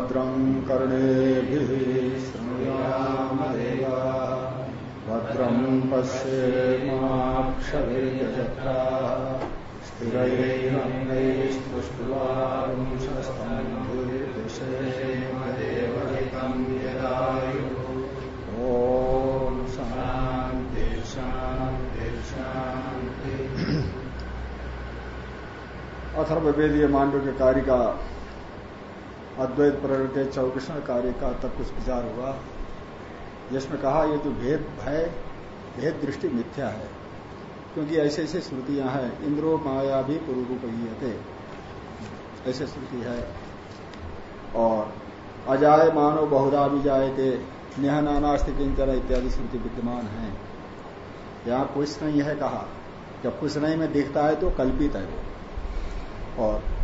भद्रं कर्णेभिः शृणुयामदेवा भद्रं पश्येमाक्षभिर्यजत्रा स्थिरैरङ्गैस्तुष्टुवांशस्तम्भुर्दशेमदेवहितं ॐ शान्ति शान्ति शान्ति। अथर्ववेदीय मांडव के कार्य का अद्वैत प्रवृत्ति चौकृष्ण कार्य का तब कुछ विचार हुआ। जिसमें कहा, ये जो भेद है, भेद दृष्टि मिथ्या है, क्योंकि ऐसे ऐसे श्रुतियाँ हैं, इंद्रो माया भी पूर्व रूप ऐसे श्रुति है। और, अजाय मानो बहुधा भी जाए थे नेह नानास्ति किंचन इत्यादि श्रुति विद्यमान है। यहाँ कुछ नहीं है कहा। जब कुछ नहीं में दिखता है तो कल्पित है वो। और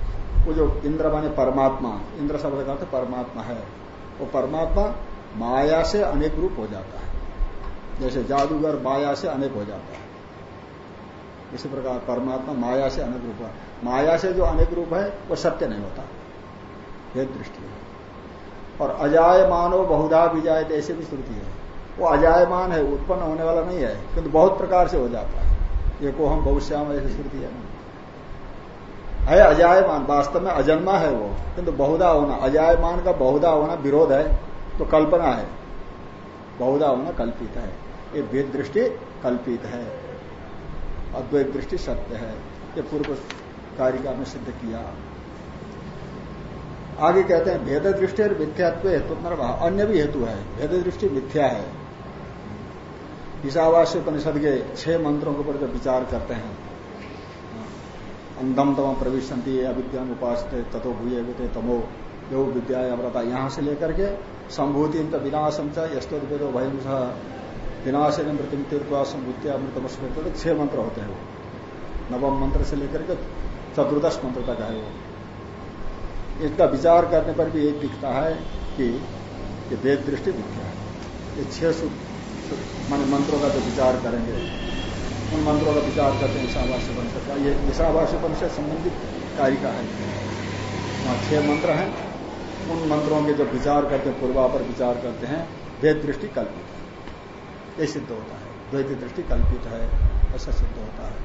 वो जो इंद्र माने परमात्मा, इंद्र शब्द का अर्थ परमात्मा है, वो परमात्मा माया से अनेक रूप हो जाता है। जैसे जादूगर माया से अनेक हो जाता है। इसी प्रकार परमात्मा माया से अनेक रूप है माया से जो अनेक रूप है, वो सत्य नहीं होता। भेद दृष्टि है। और अजाय मानो बहुधा विजाय ऐसे भी श्रुति है। वो अजायमान है, उत्पन्न होने वाला नहीं है, किंतु बहुत प्रकार से हो जाता है। ये को हम बहुश्याम ऐसी श्रुति है है, अजायमान, वास्तव में अजन्मा है वो। किंतु बहुधा होना, अजायमान का बहुधा होना विरोध है तो कल्पना है। बहुधा होना कल्पित है। ये भेद दृष्टि कल्पित है। अद्वैत दृष्टि सत्य है। ये पूर्व कारिका में सिद्ध किया। आगे कहते हैं भेद दृष्टि और मिथ्यात्व हेतु अन्य भी हेतु है। भेद दृष्टि मिथ्या है। ईशावास्य परिषद के छह मंत्रों के ऊपर जब विचार करते हैं अंधम तम प्रविशंति अविद्याम उपास तथो भूये तमो यो विद्या अमृता यहाँ से लेकर के संभूति विनाशम च यस्तोदो भयम विनाश अमृतम स्मृत छह मंत्र होते हैं वो। नवम मंत्र से लेकर के चतुर्दश मंत्र तक है वो। इसका विचार करने पर भी एक दिखता है कि ये वेद दृष्टि मिथ्या है। ये छह मान मंत्रों का जो विचार करेंगे उन मंत्रों का विचार करते हैं ईशावास्य परिषद का ये ईशावास्य परिषद संबंधित कार्य का है। वहाँ छह मंत्र हैं। उन मंत्रों के जो विचार करते हैं पूर्वा पर विचार करते हैं वेद दृष्टि कल्पित है। ये सिद्ध होता है। द्वैत दृष्टि कल्पित है, ऐसा सिद्ध होता है।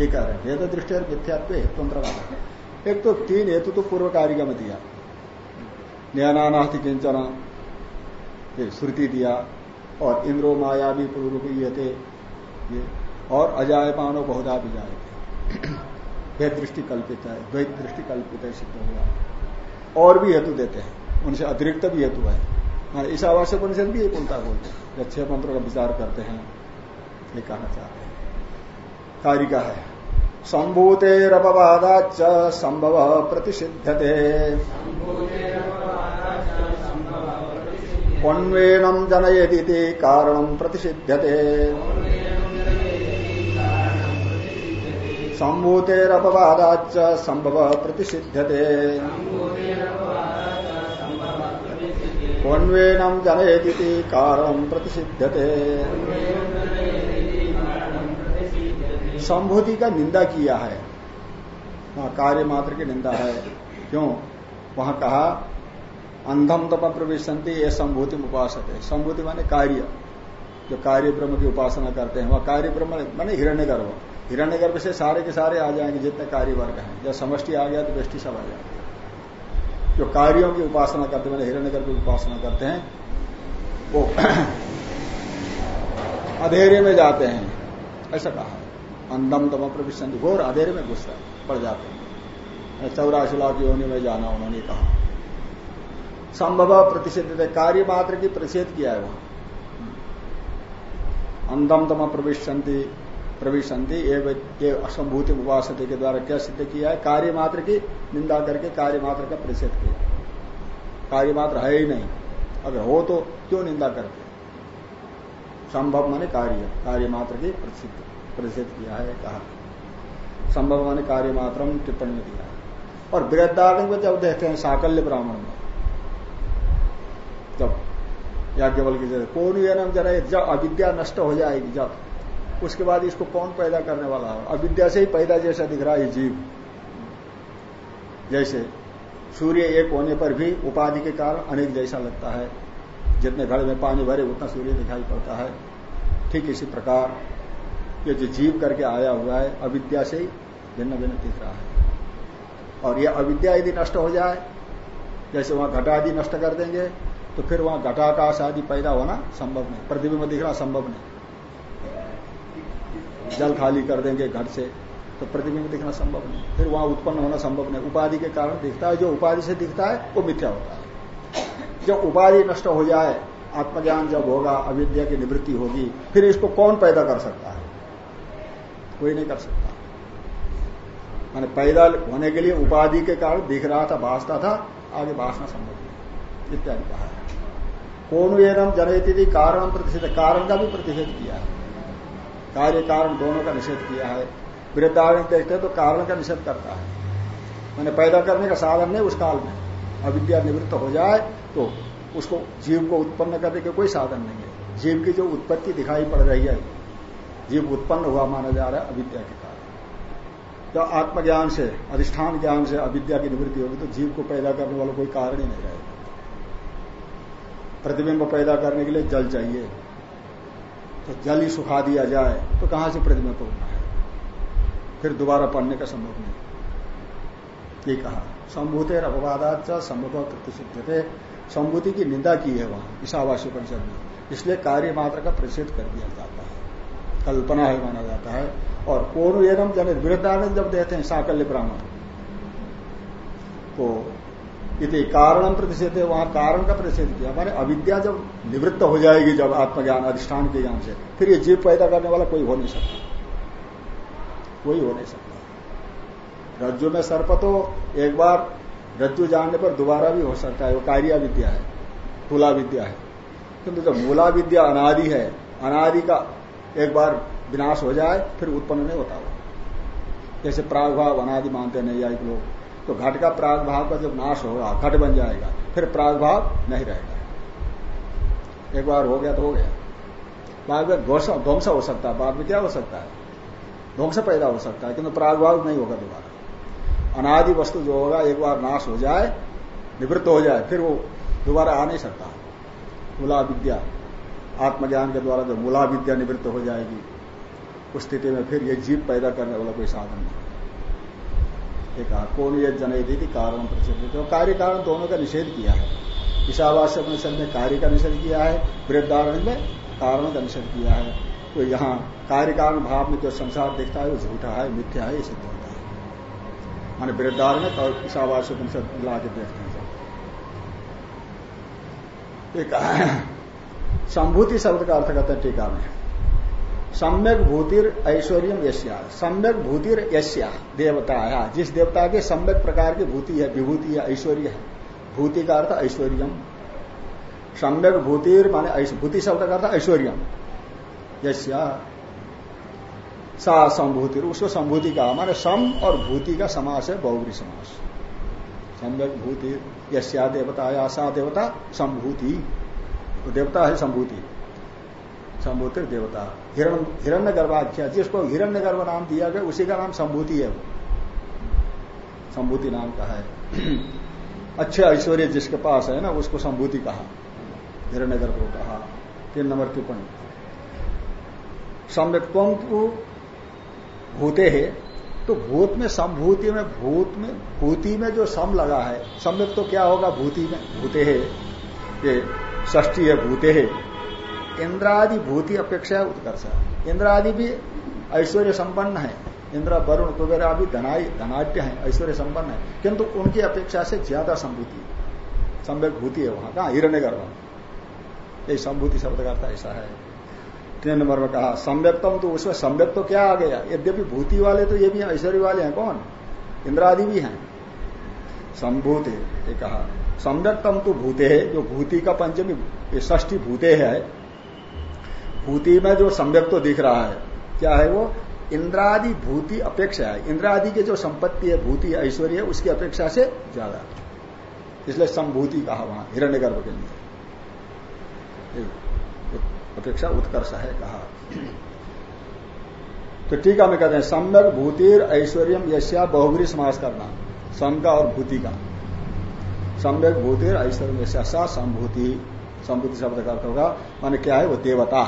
ये कह रहे हैं वेद दृष्टि और मिथ्यात्व हेतुंत्र एक तो तीन हेतु तो पूर्व कारिका में दिया। न्यानानास्ति किंचन श्रुति दिया, और इंद्रो माया भी पूर्व ये थे, ये और अजाय मानो बहुधा भी जाए भेद दृष्टि कल्पित है, द्वैत दृष्टि कल्पित है, सिद्ध हुआ। और भी हेतु देते हैं। उनसे अतिरिक्त भी हेतु है। हाँ ईशावास्य परिषद भी एक उल्टा बोलते हैं। जब छह मंत्रों का विचार करते हैं, ये कहना चाहते हैं। कारिका है। संभूतेरपवादाच संभव प्रतिषिध्यते। अन्वेनम जनयदी कारण प्रतिषिध्यते। संभूतेरपवादाच संभव प्रतिषिध्यते अन्वेनम जनयदी कारण प्रतिषिध्यते संभूति का निंदा किया है। वहाँ कार्य मात्र की निंदा है। क्यों? वहाँ कहा, अंधम तप प्रवेशंति ये संभूति उपासक है संभूति माने कार्य। जो कार्य ब्रह्म की उपासना करते हैं, वह कार्य ब्रह्म माने हिरण्य गर्भ हिरण्य गर्भ से सारे के सारे आ जाएँगे, जितने कार्य वर्ग हैं। जब समष्टि आ गया तो व्यष्टि सब आ जाएँगे। जो कार्यों की उपासना करते हैं हिरण्य गर्भ की उपासना करते हैं, वो अधेरे में जाते हैं। ऐसा कहा। अंधम तम प्रविशन घोर अधेरे में घुस पड़ जाते हैं। चौरासी लाख योनि में जाना, उन्होंने कहा। संभव प्रतिषेध कार्य मात्र की प्रतिषेध किया है वहाँ। अंधम तम प्रविशंति प्रविशंति ये असंभूति उपासते के द्वारा क्या सिद्ध किया है? कार्य मात्र की निंदा करके कार्य मात्र का प्रतिषेध किया। कार्य मात्र है ही नहीं। अगर हो तो क्यों निंदा करते? संभव माने कार्य। कार्य मात्र की प्रतिषेध किया है, कहा। संभव माने कार्य मात्र टिप्पणी में दिया और वृद्धारण में जब देखते हैं, साकल्य ब्राह्मण में, जब याज्ञवल की जगह कौन जरा जब अविद्या नष्ट हो जाएगी, जब उसके बाद इसको कौन पैदा करने वाला है? अविद्या से ही पैदा जैसा दिख रहा है जीव। जैसे सूर्य एक होने पर भी उपाधि के कारण अनेक जैसा लगता है। जितने घड़े में पानी भरे, उतना सूर्य दिखाई पड़ता है। ठीक इसी प्रकार ये जो जीव करके आया हुआ है, अविद्या से ही भिन्न भिन्न दिख रहा है। और ये अविद्या यदि नष्ट हो जाए, जैसे वहाँ घटा आदि नष्ट कर देंगे तो फिर वहाँ घटाकाश आदि पैदा होना संभव नहीं। प्रतिबिंब दिखना संभव नहीं। जल खाली कर देंगे घट से तो प्रतिबिंब दिखना संभव नहीं। फिर वहाँ उत्पन्न होना संभव नहीं। उपाधि के कारण दिखता है, जो उपाधि से दिखता है, वो मिथ्या होता है। जब उपाधि नष्ट हो जाए, आत्मज्ञान जब होगा, अविद्या की निवृत्ति होगी, फिर इसको कौन पैदा कर सकता है? कोई नहीं कर सकता। मैंने पैदा होने के लिए उपाधि के कारण दिख रहा था भाषता था, आगे भाषना संभव नहीं। इत्यादि कहा है। कौन एनम जनयती कारण प्रतिषेध। कारण का भी प्रतिषेध किया है। कार्य कारण दोनों का निषेध किया है। वृद्धारण देखते हैं तो कारण का निषेध करता है। मैंने पैदा करने का साधन नहीं उस काल में। अविद्या निवृत्त हो जाए तो उसको जीव को उत्पन्न करने के कोई साधन नहीं है। जीव की जो उत्पत्ति दिखाई पड़ रही है, जीव उत्पन्न हुआ माना जा रहा है अविद्या के कारण। जब आत्मज्ञान से, अधिष्ठान ज्ञान से अविद्या की निवृत्ति होगी तो जीव को पैदा करने वाला कोई कारण ही नहीं रहेगा। प्रतिबिंब पैदा करने के लिए जल चाहिए। तो जल ही सुखा दिया जाए तो कहाँ से प्रतिमा होना है? फिर दोबारा पढ़ने का संभव नहीं। ये कहा, संभूते अपवादाच संभव प्रतिषिध थे संभूति की निंदा की है वहाँ ईशावासी परिषद में। इसलिए कार्य मात्र का प्रतिषेध कर दिया जाता है। कल्पना है माना जाता है। और कोण एवं जन वृद्धानंद जब देते हैं, साकल्य ब्राह्मण। तो यदि कारण प्रतिषेध है वहाँ कारण का प्रतिषेध किया। हमारे अविद्या जब निवृत्त हो जाएगी, जब आत्मज्ञान, अधिष्ठान के ज्ञान से, फिर ये जीव पैदा करने वाला कोई हो नहीं सकता। कोई हो नहीं सकता। रज्जु में सर्प तो एक बार रज्जु जानने पर दोबारा भी हो सकता है, वो कार्य विद्या है, तुला विद्या है। किंतु जब मूला विद्या अनादि है, अनादि का एक बार विनाश हो जाए, फिर उत्पन्न नहीं होता वो। जैसे प्रागभाव अनादि मानते नहीं आए लोग। तो घट का प्राग भाव का जब नाश होगा, घट बन जाएगा, फिर प्राग भाव नहीं रहेगा। एक बार हो गया तो हो गया। बाद में ध्वंस हो सकता है, बाद में क्या हो सकता है? ध्वंस पैदा हो सकता है, किंतु प्राग भाव नहीं होगा दोबारा। अनादि वस्तु जो होगा, एक बार नाश हो जाए, निवृत्त हो जाए, फिर वो दोबारा आ नहीं सकता। मूला विद्या आत्मज्ञान के द्वारा जब मूला विद्या निवृत्त हो जाएगी, उस स्थिति में फिर ये जीव पैदा करने वाला कोई साधन नहीं। कहा ये जनयती थी कारण प्रसिद्ध तो कार्य कारण दोनों का निषेध किया है। ईशावास्य उपनिषद में कार्य का निषेध किया है, वृद्धारण में कारण का निषेध किया है। तो यहाँ कार्य कारण भाव में जो संसार दिखता है, वो झूठा है, मिथ्या है, ये सिद्ध होता है। माने वृद्धारण और ईशावास्य उपनिषद मिला के देखते हैं। संभूति शब्द का अर्थ करते हैं टीका में। सम्यक भूतिर ऐश्वर्य यश्या सम्यक भूतिर यश्या देवता है जिस देवता के सम्यक प्रकार की भूति है, विभूति है, ऐश्वर्य है, भूति का अर्थ ऐश्वर्यम। सम्यक भूतिर माने भूति शब्द का अर्थ ऐश्वर्यम। यश्या सा संभूति उसको संभूति का माने सम और भूति का समास है बहुरी समास। सम्यक भूति यश्या देवता या सा देवता संभूति। तो देवता है संभूति। संभूति देवता। हिरण हिरण्य गर्भाख्या जिसको हिरण्य गर्भ नाम दिया गया, उसी का नाम संभूति है वो। संभूति नाम का है। अच्छे ऐश्वर्य जिसके पास है ना, उसको संभूति कहा। हिरण्य गर्भ को कहा। तीन नंबर टिप्पणी। सम्यक्तम तो भूते है तो भूत में संभूति में, भूत में, भूति में जो सम लगा है, सम्यक तो क्या होगा? भूति में भूते है। ये ष्टी है, भूते है। इंद्रादि भूति अपेक्षा उत्कर्ष इंद्रादि भी ऐश्वर्य संपन्न है। इंद्र, वरुण, कुबेर भी धनाई धनाट्य है, ऐश्वर्य संपन्न है। किंतु उनकी अपेक्षा से ज़्यादा संभूति सम्यक भूति है वहाँ। कहा? हिरण्य गर्भ ये संभूति शब्द का ऐसा है। तीन नंबर में कहा सम्यक्तम तो उसमें संव्यक्त तो क्या आ गया? यद्यपि भूति वाले तो ये भी ऐश्वर्य वाले हैं, कौन? इंद्रादि भी हैं। संभूति कहा सम्यक्तम तो भूते है, जो भूति का पंचमी ष्ठी भूते है भूति में जो सम्यक तो दिख रहा है, क्या है वो? इंद्रादि भूति अपेक्षा है। इंद्रादि की जो संपत्ति है, भूति ऐश्वर्य है, उसकी अपेक्षा से ज़्यादा इसलिए संभूति कहा वहाँ हिरण्य गर्भ के लिए। अपेक्षा उत्कर्ष है कहा। तो टीका में कहते हैं, सम्यक भूतिर ऐश्वर्य यश्या बहुगुरी समास करना सम का और भूति का। सम्यक भूति ऐश्वर्य सा संभूति संभूति शब्द का अर्थ होगा, माने क्या है वो देवता।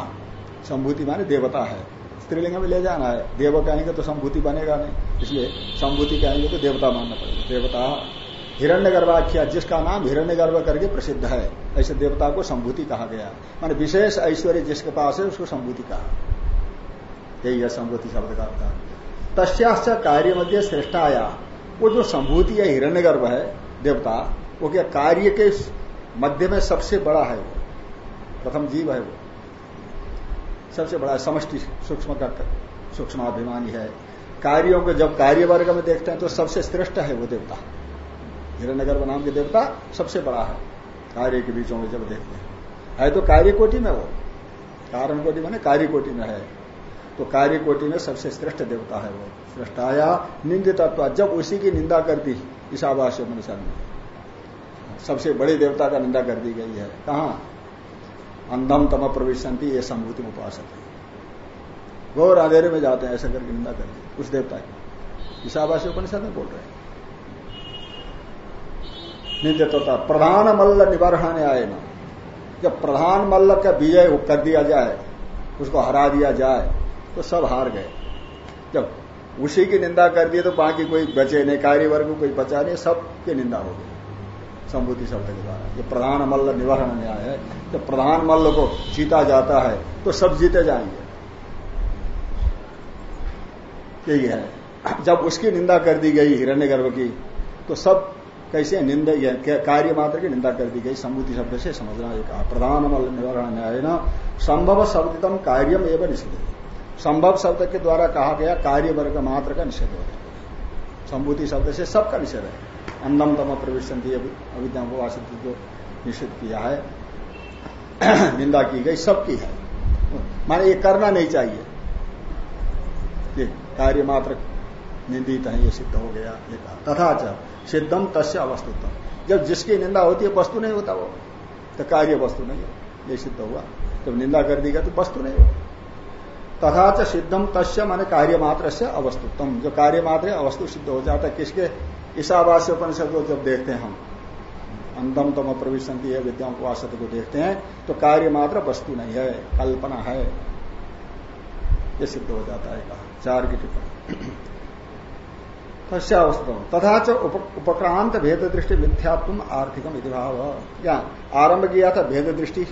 संभूति माने देवता है। स्त्रीलिंग में ले जाना है। देव कहेंगे तो संभूति बनेगा नहीं। इसलिए संभूति कहेंगे तो देवता मानना पड़ेगा। देवता। हिरण्य गर्भाख्या जिसका नाम हिरण्य गर्भ करके प्रसिद्ध है, ऐसे देवता को संभूति कहा गया। माने विशेष ऐश्वर्य जिसके पास है, उसको संभूति कहा। यही है संभूति शब्द का अर्थ। तस्याश्च कार्य मध्य श्रेष्ठाया। वो जो संभूति है हिरण्य गर्भ है, देवता, वो क्या कार्य के मध्य में सबसे बड़ा है वो? प्रथम जीव है वो। सबसे बड़ा समष्टि सूक्ष्म का सूक्ष्माभिमानी है। कार्यों को जब कार्य वर्ग में देखते हैं तो सबसे श्रेष्ठ है वो देवता। हिरण्यगर्भ नाम के देवता सबसे बड़ा है, कार्य के बीचों में जब देखते हैं। है तो कार्य कोटि में वो। कारण कोटि मैंने कार्य कोटि में है। तो कार्य कोटि में सबसे श्रेष्ठ देवता है वो। श्रेष्ठाया निंदित जब उसी की निंदा कर दी ईशावास्य मनुष्य सबसे बड़े देवता का निंदा कर दी गई है। कहा? अंधम तम प्रवेशंती, ये संभूति उपासक है। गौर अंधेरे में जाते हैं, ऐसा करके निंदा कर दी उस देवता की। ईशावासी उपनिषद में बोल रहे हैं। निंदित होता प्रधान मल्ल निवारणाने आए ना। जब प्रधान मल्ल का विजय कर दिया जाए, उसको हरा दिया जाए तो सब हार गए। जब उसी की निंदा कर दिए तो बाकी कोई बचे नहीं कार्य वर्ग कोई बचा नहीं, सबकी निंदा हो गई। संभूति शब्द के द्वारा। ये प्रधान मल्ल निवारण न्याय है। जब प्रधान मल्ल को जीता जाता है तो सब जीते जाएँगे। यही है। जब उसकी निंदा कर दी गई हिरण्य गर्भ की तो सब कैसे निंदा कार्य मात्र की निंदा कर दी गई संभूति शब्द से, समझना एक प्रधान मल्ल निवारण न्याय न संभव शब्दतम कार्यम एवं निषेध। संभव शब्द के द्वारा कहा गया कार्य वर्ग मात्र का निषेध हो संभूति शब्द से सबका निषेध है। अन्नम तम प्रवेशंती अविद्या को वासित जो निषेध किया है। निंदा की गई, सबकी है। माने ये करना नहीं चाहिए। ये कार्य मात्र निंदित है, ये सिद्ध हो गया, ये कहा। तथा सिद्धम तस्य अवस्तुतम जब जिसकी निंदा होती है, वस्तु नहीं होता वो। तो कार्य वस्तु नहीं है। ये सिद्ध हुआ। जब निंदा कर दी गई तो वस्तु नहीं होता तथा च सिद्धम तस्य माने कार्य मात्र से अवस्तुतम जो कार्य मात्र है अवस्तु सिद्ध हो जाता है, किसके? ईशावास्य उपनिषद को जब देखते हैं हम अंधम तम प्रविशंति है, विद्याओं को आसत को देखते हैं तो कार्य मात्र वस्तु नहीं है, कल्पना है। ये सिद्ध हो जाता है कहा, चार की टिप्पणी। तथा च उपक्रांत भेद दृष्टि मिथ्यात्व आर्थिकम भाव। या, आरंभ किया था भेद दृष्टि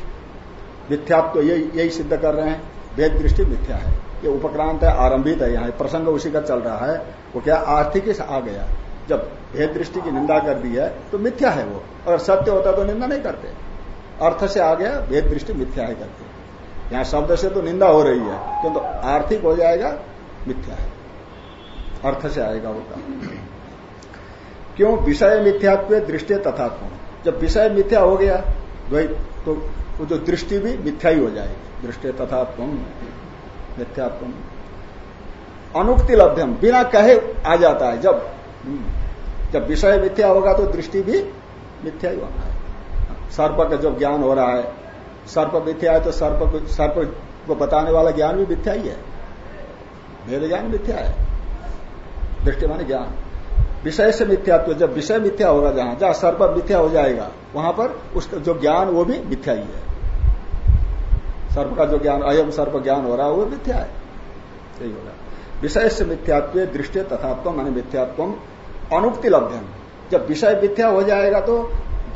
मिथ्यात्व यही यही सिद्ध कर रहे हैं भेद दृष्टि मिथ्या है। ये उपक्रांत है, आरंभित है, यहाँ प्रसंग उसी का चल रहा है, वो क्या आर्थिक आ गया। जब भेद दृष्टि की निंदा कर दी है तो मिथ्या है वो। अगर सत्य होता तो निंदा नहीं करते। अर्थ से आ गया भेद दृष्टि मिथ्या है करते यहाँ शब्द से तो निंदा हो रही है, किंतु तो आर्थिक हो जाएगा, मिथ्या है। अर्थ से आएगा होगा क्यों? विषय मिथ्यात्व दृष्टि तथात्म। जब विषय मिथ्या हो गया द्वैत तो वो जो दृष्टि भी मिथ्या ही हो जाएगी। दृष्टि तथात्म, मिथ्यात्म। अनुक्ति लभ्यम बिना कहे आ जाता है। जब जब विषय मिथ्या होगा तो दृष्टि भी मिथ्या ही होना है सर्प का जब ज्ञान हो रहा है, सर्प मिथ्या है तो सर्प सर्प को बताने वाला ज्ञान भी मिथ्या ही है। वेद ज्ञान मिथ्या है। दृष्टि माने ज्ञान। विषय से मिथ्यात्व जब विषय मिथ्या होगा जहाँ जहाँ सर्प मिथ्या हो जाएगा, वहाँ पर उसका जो ज्ञान वो भी मिथ्या ही है। सर्प का जो ज्ञान, अयम सर्प ज्ञान हो रहा है, वो मिथ्या है। यही होगा। विषय से मिथ्यात्व, दृष्टि तथात्व, मानी मिथ्यात्व अनुक्ति लभ्यम जब विषय मिथ्या हो जाएगा तो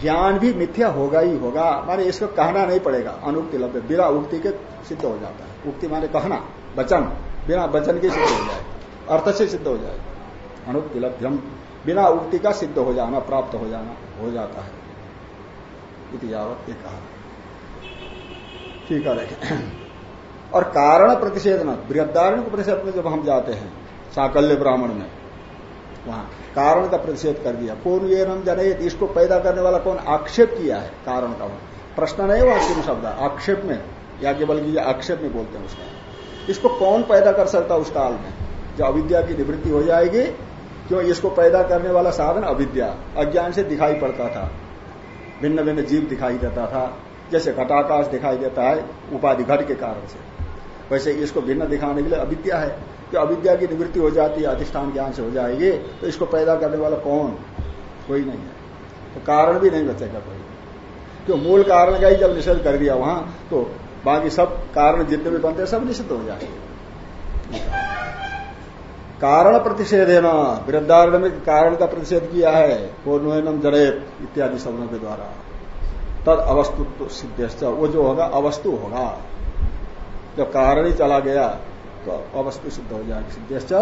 ज्ञान भी मिथ्या होगा ही होगा। माने इसको कहना नहीं पड़ेगा। अनुक्ति लभ्य बिना उक्ति के सिद्ध हो जाता है। उक्ति माने कहना, वचन। बिना वचन के सिद्ध हो जाएगा अर्थ से सिद्ध हो जाएगा अनुक्ति लभ्यम बिना उक्ति का सिद्ध हो जाना, प्राप्त हो जाना, हो जाता है। कहा। ठीक है देखें और कारण प्रतिषेधन। बृहदारण्य प्रतिषेध में जब हम जाते हैं, साकल्य ब्राह्मण में वहाँ। कारण का प्रतिषेध कर दिया। कौन ये नम जन इसको पैदा करने वाला कौन आक्षेप किया है? कारण का प्रश्न नहीं हुआ किम शब्द। आक्षेप में या केवल की आक्षेप में बोलते हैं उसका। इसको कौन पैदा कर सकता उस काल में? जब अविद्या की निवृत्ति हो जाएगी, क्यों इसको पैदा करने वाला साधन अविद्या? अज्ञान से दिखाई पड़ता था। भिन्न भिन्न जीव दिखाई देता था। जैसे घटाकाश दिखाई देता है, उपाधि घट के कारण से। वैसे इसको भिन्न दिखाने के लिए अविद्या है। कि अविद्या की निवृत्ति हो जाती है, अधिष्ठान ज्ञान से हो जाएगी तो इसको पैदा करने वाला कौन? कोई नहीं है। तो कारण भी नहीं बचेगा कोई। क्यों? मूल कारण का ही जब निषेध कर दिया वहाँ तो बाकी सब कारण जितने भी बनते हैं, सब निषिद्ध हो जाएँगे। कारण प्रतिषेध है ना? वृद्धारण में कारण का प्रतिषेध किया है पूर्णम जड़ेत इत्यादि शब्दों के द्वारा। तद अवस्तुत्व सिद्ध वो जो होगा, अवस्तु होगा। जब कारण ही चला गया तो अवस्तु सिद्ध हो जाएगा सिद्धेश्च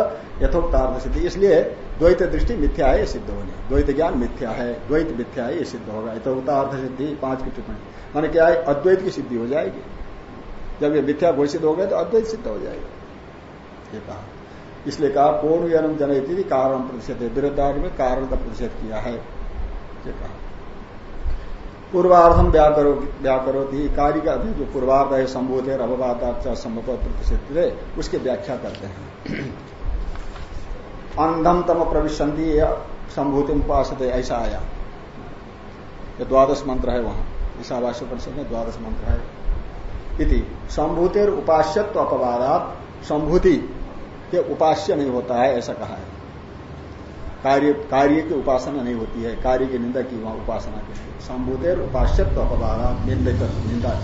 यथोक्तार्थ सिद्धि। इसलिए द्वैत दृष्टि मिथ्या है ये सिद्ध होने। द्वैत ज्ञान मिथ्या है, द्वैत मिथ्या है ये सिद्ध होगा। यथोक्तार्थ सिद्धि, पाँच की टिप्पणी। माने क्या है? अद्वैत की सिद्धि हो जाएगी। जब ये मिथ्या घोषित हो गए तो अद्वैत सिद्ध हो जाएगा। ये कहा। इसलिए कहा पूर्ण जन्म जनयती कारण प्रतिषेध। विरुद्धार्थ में कारण का प्रतिषेध किया है। ये कहा। पूर्वार्धम व्याकरो कार्य का जो पूर्वार्ध है संभूत है अववादार्थ संभव प्रतिषेध है, उसकी व्याख्या करते हैं। अंधम तम प्रविशंति संभूति उपास ऐसा आया। ये द्वादश मंत्र है वहाँ। ईशावास्य परिषद में द्वादश मंत्र है। इति, संभूतिर उपास्यत्व अपवादात, संभूति के उपास्य नहीं होता है, ऐसा कहा है। कार्य कार्य की उपासना नहीं होती है। कार्य की निंदा की, वहाँ उपासना के लिए संभूतेर उपास्यत्व अपवादात निंदित निंदा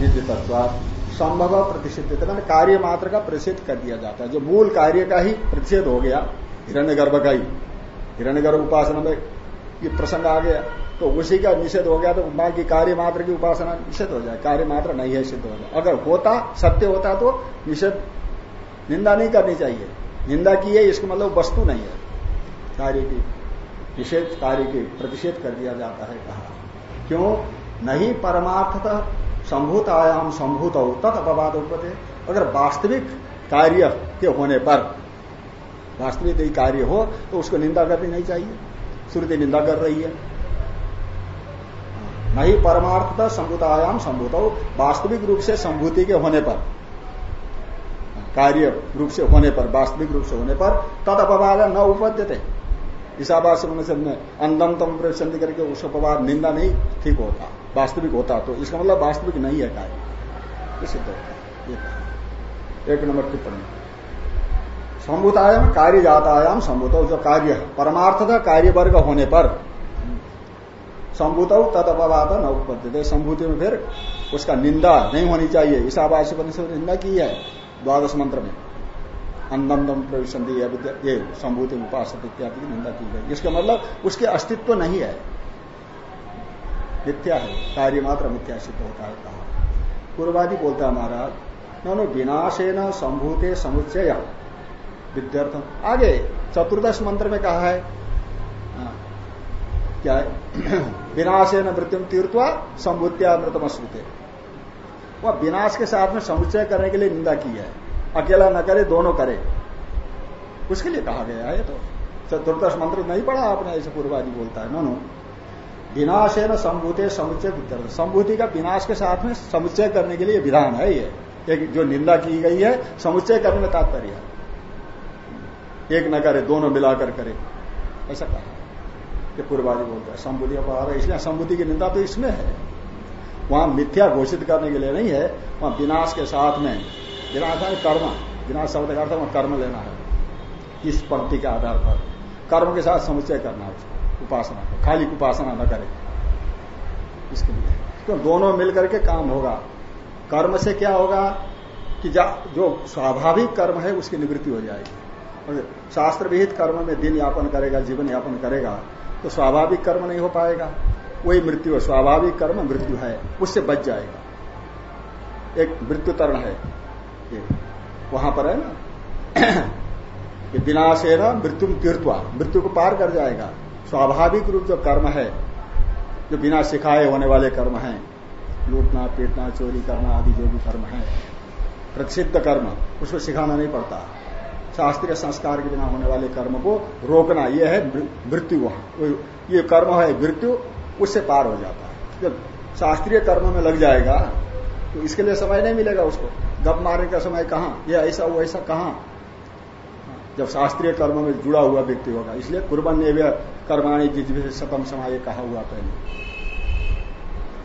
निंदित संभव प्रतिषिध मैंने कार्य मात्र का प्रतिषेध कर दिया जाता है। जो मूल कार्य का ही प्रतिषेध हो गया हिरण्य गर्भ का ही। हिरण्य गर्भ उपासना में ये प्रसंग आ गया तो उसी का निषेध हो गया तो बाकी कार्य मात्र की उपासना निषेध हो जाए। कार्य मात्र नहीं है, सिद्ध हो जाए। अगर होता, सत्य होता तो निषेध, निंदा नहीं करनी चाहिए। निंदा की है, इसका मतलब वस्तु नहीं है। कार्य की निषेध कार्य की प्रतिषेध कर दिया जाता है कहा। क्यों? नहीं परमार्थता संभूत आयाम संभूत हो तथ अपवाद अगर वास्तविक कार्य के होने पर वास्तविक यही कार्य हो तो उसको निंदा करनी नहीं चाहिए। श्रुति निंदा कर रही है। नहीं परमार्थता संभूतायाम संभूत हो वास्तविक रूप से संभूति के होने पर। कार्य रूप से होने पर, वास्तविक रूप से होने पर तद अपवाद न उपद्यते ईशावास में अंदम तम प्रसन्न करके उसका अपवाद, निंदा नहीं, ठीक होता, वास्तविक होता तो इसका मतलब वास्तविक नहीं है कार्य। सिद्ध होता एक नंबर टिप्पणी। संभूतायाम कार्य जातायाम संभूत जो कार्य परमार्थ का कार्य वर्ग होने पर। संभूत तदपवाद न उपद्य संभूति में फिर उसका निंदा नहीं होनी चाहिए। इस आवास से निंदा की है, द्वादश मंत्र में। अंदम प्रविशंति ये संभूति उपास इत्यादि की निंदा की गई। इसका मतलब उसके अस्तित्व नहीं है। मिथ्या है। कार्य मात्र मिथ्या सिद्ध होता है कहा। पूर्वादि बोलता है महाराज नो विनाशेन संभूते समुच्चय। विद्यार्थ आगे चतुर्दश मंत्र में कहा है क्या है? विनाशेन मृत्यु तीर्थवा संभूत्या मृतम श्रुते वह विनाश के साथ में समुच्चय करने के लिए निंदा की है। अकेला न करे, दोनों करे। उसके लिए कहा गया है तो। चतुर्दश मंत्र नहीं पढ़ा आपने, ऐसे पूर्वादि बोलता है। नो विनाश है ना संभूति समुच्चय संभूति का विनाश के साथ में समुच्चय करने के लिए विधान है ये। एक जो निंदा की गई है, समुच्चय करने में तात्पर्य एक न करे, दोनों मिलाकर करे। ऐसा कहा कि पूर्वादि बोलता है संबुद्धि अपहार है, इसलिए संबुद्धि की निंदा तो इसमें है। वहाँ मिथ्या घोषित करने के लिए नहीं है, वहाँ विनाश के साथ में विनाश कर्म विनाश शब्द का अर्थ कर्म लेना है। इस पंक्ति के आधार पर। कर्म के साथ समुचय करना है। उसको उपासना को, खाली उपासना न करे। इसके लिए। तो दोनों मिलकर के काम होगा। कर्म से क्या होगा कि जो स्वाभाविक कर्म है, उसकी निवृत्ति हो जाएगी। और शास्त्र विहित कर्म में दिन यापन करेगा, जीवन यापन करेगा तो स्वाभाविक कर्म नहीं हो पाएगा। वही मृत्यु स्वाभाविक कर्म मृत्यु है, उससे बच जाएगा। एक मृत्यु तरण है। वहाँ पर है ना? ये विनाश है ना मृत्यु तीर्थवा मृत्यु को पार कर जाएगा। स्वाभाविक रूप जो कर्म है, जो बिना सिखाए होने वाले कर्म है। लूटना, पीटना, चोरी करना आदि जो भी कर्म है। प्रसिद्ध कर्म, उसको सिखाना नहीं पड़ता। शास्त्रीय संस्कार के बिना होने वाले कर्म को रोकना यह है मृत्यु वहाँ। ये कर्म है मृत्यु, उससे पार हो जाता है। जब शास्त्रीय कर्म में लग जाएगा तो इसके लिए समय नहीं मिलेगा उसको। गप मारने का समय कहाँ? ये ऐसा वो ऐसा कहाँ? जब शास्त्रीय कर्म में जुड़ा हुआ व्यक्ति होगा, इसलिए कुर्बन कर्माणी जिज सतम समय कहा हुआ पहले।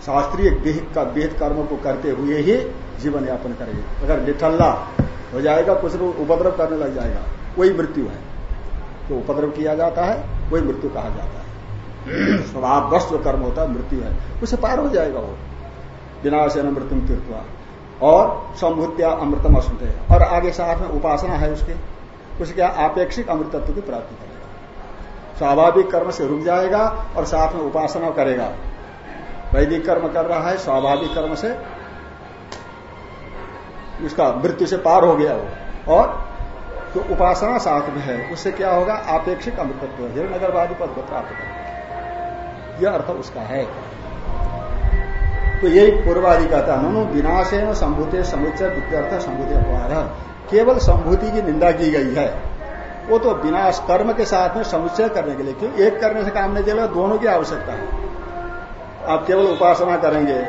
शास्त्रीय विहित का विहित कर्म को करते हुए ही जीवन यापन करेंगे। अगर निठल्ला हो जाएगा, कुछ लोग उपद्रव करने लग जाएगा, वही मृत्यु है। जो उपद्रव किया जाता है, वही मृत्यु कहा जाता है। स्वभाव वश जो कर्म होता है, मृत्यु है, उसे पार हो जाएगा वो। विनाश न मृत्यु तीर्थवा और संभुत्या अमृतम असुत और आगे साथ में उपासना है उसके। उसे क्या? आपेक्षिक अमृतत्व की प्राप्ति करेगा। स्वाभाविक कर्म से रुक जाएगा और साथ में उपासना करेगा। वैदिक कर्म कर रहा है, स्वाभाविक कर्म से उसका मृत्यु से पार हो गया वो। और जो तो उपासना साथ में है, उससे क्या होगा? आपेक्षिक अमृतत्व। हिरणगरवादी पद को प्राप्त करेगा यह अर्थ उसका है। तो यही पूर्वादि कहता है विनाशे में संभूते समुच्चय विद्यार्थ संभूति अपवाद। केवल संभूति की निंदा की गई है। वो तो विनाश कर्म के साथ में समुच्चय करने के लिए, क्यों? एक करने से काम नहीं चलेगा, दोनों की आवश्यकता है। आप केवल उपासना करेंगे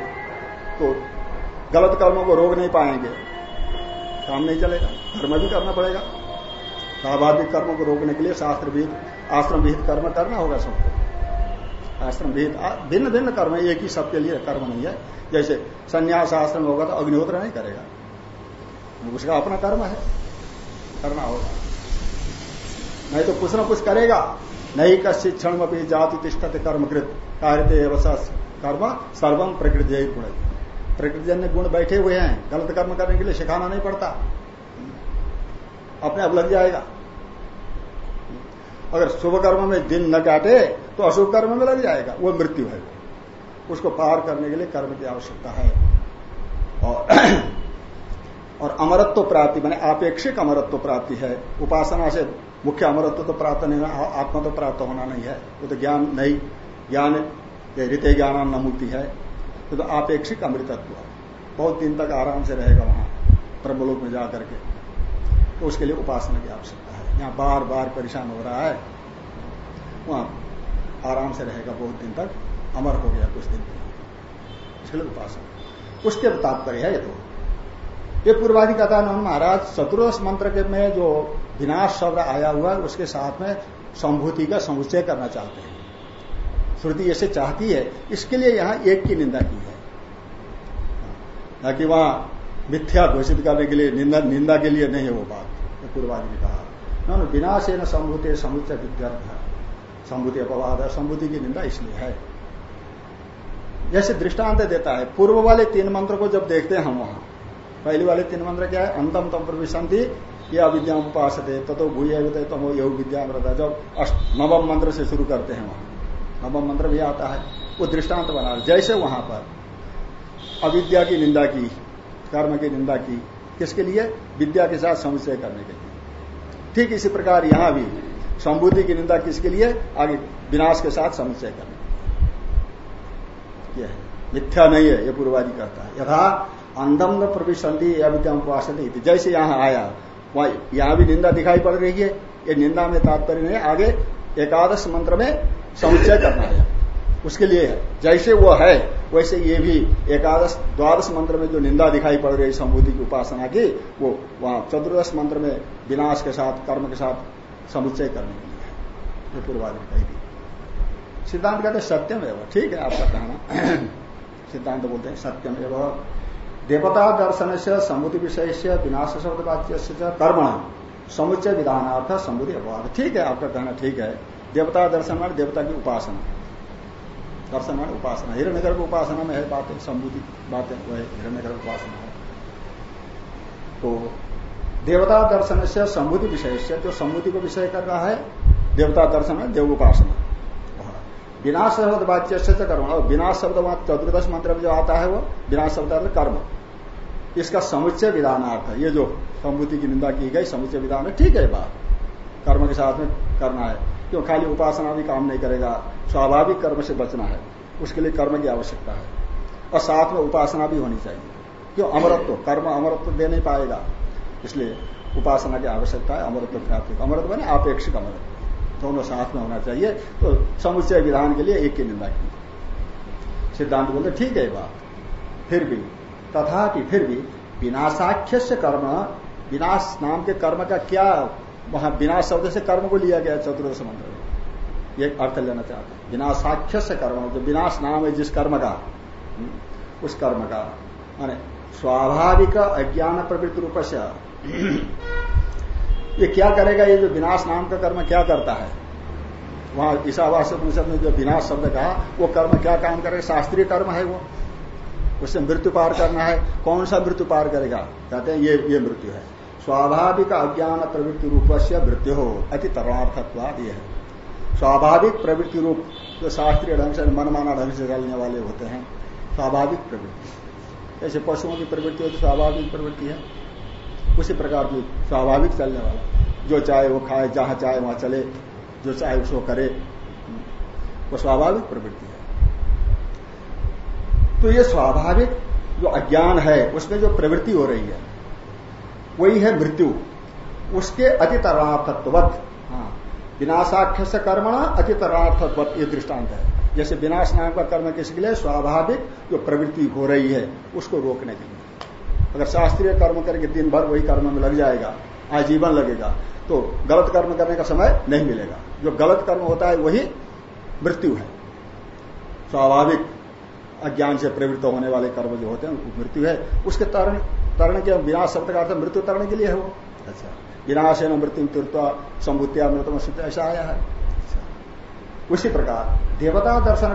तो गलत कर्मों को रोक नहीं पाएँगे। काम नहीं चलेगा, कर्म भी करना पड़ेगा। स्वाभाविक कर्मों को रोकने के लिए शास्त्र विहित आश्रम विहित कर्म करना होगा सबको। आश्रम, भिन्न भिन्न कर्म है, एक ही सबके लिए कर्म नहीं है। जैसे संन्यास आश्रम होगा तो अग्निहोत्र नहीं करेगा। उसका अपना कर्म है, करना होगा। नहीं तो कुछ ना कुछ करेगा। नहीं कश्चित क्षण में जाति तिष्ठते कर्मकृत कार्य कर्म सर्वम प्रकृति गुण। प्रकृति जन्य गुण बैठे हुए हैं, गलत कर्म करने के लिए सिखाना नहीं पड़ता। अपने आप लग जाएगा। अगर शुभ कर्म में दिन न काटे तो अशुभ कर्म में लग जाएगा। वो मृत्यु है। उसको पार करने के लिए कर्म की आवश्यकता है। और और अमरत्व प्राप्ति मैंने आपेक्षिक अमरत्व प्राप्ति है। उपासना से मुख्य अमरत्व तो प्राप्त नहीं आत्मा तो प्राप्त होना नहीं है। वो तो ज्ञान नहीं। ज्ञान रीते ज्ञान न मुक्ति है। तो, तो आपेक्षिक अमृतत्व बहुत दिन तक आराम से रहेगा वहाँ ब्रह्मलोक में जाकर के। तो उसके लिए उपासना की आवश्यकता है। यहाँ बार बार परेशान हो रहा है। वहाँ आराम से रहेगा बहुत दिन तक, अमर हो गया कुछ दिन इसके लिए उपासना। उसके तात्पर्य है ये तो। ये पूर्वाधि कथा न महाराज चतुर्दश मंत्र के में जो विनाश शब्द आया हुआ है, उसके साथ में संभूति का समुच्चय करना चाहते हैं। श्रुति ऐसे चाहती है, इसके लिए यहाँ एक की निंदा की है। ताकि वहाँ मिथ्या घोषित करने के लिए निंदा निंदा के लिए नहीं है वो बात पूर्वादि ने कहा। विनाश है न संभूति समुच्चय विद्यार्थ संभूति अपवाद है संभूति की निंदा इसलिए है। जैसे दृष्टांत देता है। पूर्व वाले तीन मंत्र को जब देखते हैं हम वहाँ, पहले वाले तीन मंत्र क्या है? अंतम तम प्रविशंति, ये अविद्या उपास थे तो भूय तमो योग विद्या जब नवम मंत्र से शुरू करते हैं वहाँ, नवम मंत्र भी आता है, वो दृष्टांत बना। जैसे वहाँ पर, अविद्या की निंदा की, कर्म की निंदा की, किसके लिए? विद्या के साथ समुचय करने के लिए। ठीक इसी प्रकार यहाँ भी संबुद्धि की निंदा किसके लिए? आगे विनाश के साथ समुचय करना। यह मिथ्या नहीं है यह पूर्वादि कहता है। यथा अंधम न प्रविशंति अविद्या उपासन जैसे यहाँ आया, वहाँ यहाँ भी निंदा दिखाई पड़ रही है। ये निंदा में तात्पर्य नहीं आगे एकादश मंत्र में समुचय करना है। उसके लिए है जैसे वो है, वैसे ये भी एकादश, द्वादश मंत्र में जो निंदा दिखाई पड़ रही है संबुद्धि की उपासना की, वो वहाँ चतुर्दश मंत्र में विनाश के साथ, कर्म के साथ समुच्चय करने के लिए। ये पूर्वादि कही सिद्धांत कहते सत्यम एवं। ठीक है, आपका कहना। सिद्धांत बोलते हैं, सत्यम एवं। देवता दर्शन से समुद्धि विषय से विनाश शब्द वाच्य से कर्म समुच्चय विधानार्थ समुद्धि अपवाद। ठीक है, आपका कहना ठीक है। देवता दर्शन मान देवता की उपासना। दर्शन मान उपासना। हिरण्य की उपासना में है बातें, संबुद्धि बातें, वह हिरण्य गर्भ उपासना है। तो देवता दर्शन से संबुद्धि विषय से, जो संबुद्धि को विषय कर रहा है, देवता दर्शन है देव उपासना। विनाश शब्द वाच्य से कर्म। और विनाश शब्द वहाँ चतुर्दश मंत्र में जो आता है वो, विनाश शब्द कर्म। इसका समुच्चय विधानार्थ है। ये जो संबुद्धि की निंदा की गई, समुच्चय विधान है, ठीक है बात। कर्म के साथ में करना है। क्यों? खाली उपासना भी काम नहीं करेगा। स्वाभाविक कर्म से बचना है। उसके लिए कर्म की आवश्यकता है। और साथ में उपासना भी होनी चाहिए। क्यों? अमरत्व। कर्म अमरत्व दे नहीं पाएगा। इसलिए उपासना की आवश्यकता है, अमृत प्राप्ति अमृत बने अपेक्षिक अमृत। दोनों साथ में होना चाहिए। तो समुचय विधान के लिए एक की निंदा की। सिद्धांत बोलते, ठीक है बात। फिर भी, तथापि फिर भी विनाशाख्य से कर्म, विनाश नाम के कर्म का क्या, वहाँ विनाश शब्द से कर्म को लिया गया चतुर्दश मंत्र में। ये अर्थ लेना चाहते हैं। विनाशाख्य से कर्म, जो विनाश नाम है जिस कर्म का उस कर्म का स्वाभाविक अज्ञान प्रवृत्ति रूप से ये क्या करेगा? ये जो विनाश नाम का कर्म क्या करता है? वहाँ ईशावास परिषद ने जो विनाश शब्द कहा, वो कर्म क्या काम करे शास्त्रीय कर्म है वो। उससे मृत्यु पार करना है। कौन सा मृत्यु पार करेगा? कहते हैं ये ये मृत्यु है। स्वाभाविक अज्ञान प्रवृत्ति रूप से मृत्यु हो अति तरणार्थत्वाद ये। है स्वाभाविक प्रवृत्ति रूप जो शास्त्रीय ढंग से, मनमाना ढंग से चलने वाले होते हैं, स्वाभाविक प्रवृत्ति। ऐसे पशुओं की प्रवृत्ति हो तो स्वाभाविक प्रवृत्ति है। उसी प्रकार की स्वाभाविक चलने वाला। जो चाहे वो खाए, जहाँ चाहे वहाँ चले, जो चाहे उसको करे, वो स्वाभाविक प्रवृत्ति है। तो ये स्वाभाविक जो अज्ञान है, उसमें जो प्रवृत्ति हो रही है, वही है मृत्यु। उसके अतितरणार्थत्वत हाँ विनाशाख्य से कर्मणा अतितरणार्थत्वत ये दृष्टांत है। जैसे विनाश नाम का कर्म किसके लिए? स्वाभाविक जो प्रवृत्ति हो रही है, उसको रोकने के लिए। अगर शास्त्रीय कर्म करके दिन भर वही कर्म में लग जाएगा, आजीवन लगेगा तो गलत कर्म करने का समय नहीं मिलेगा। जो गलत कर्म होता है, वही मृत्यु है। स्वाभाविक अज्ञान से प्रवृत्त होने वाले कर्म जो होते हैं मृत्यु है। उसके तरण तरण के विनाश शब्द का अर्थ मृत्यु तरण के लिए है वो। अच्छा। विनाश है मृत्यु तीर्थवा संभुत्या मृत्यु ऐसा आया है। उसी प्रकार, देवता दर्शन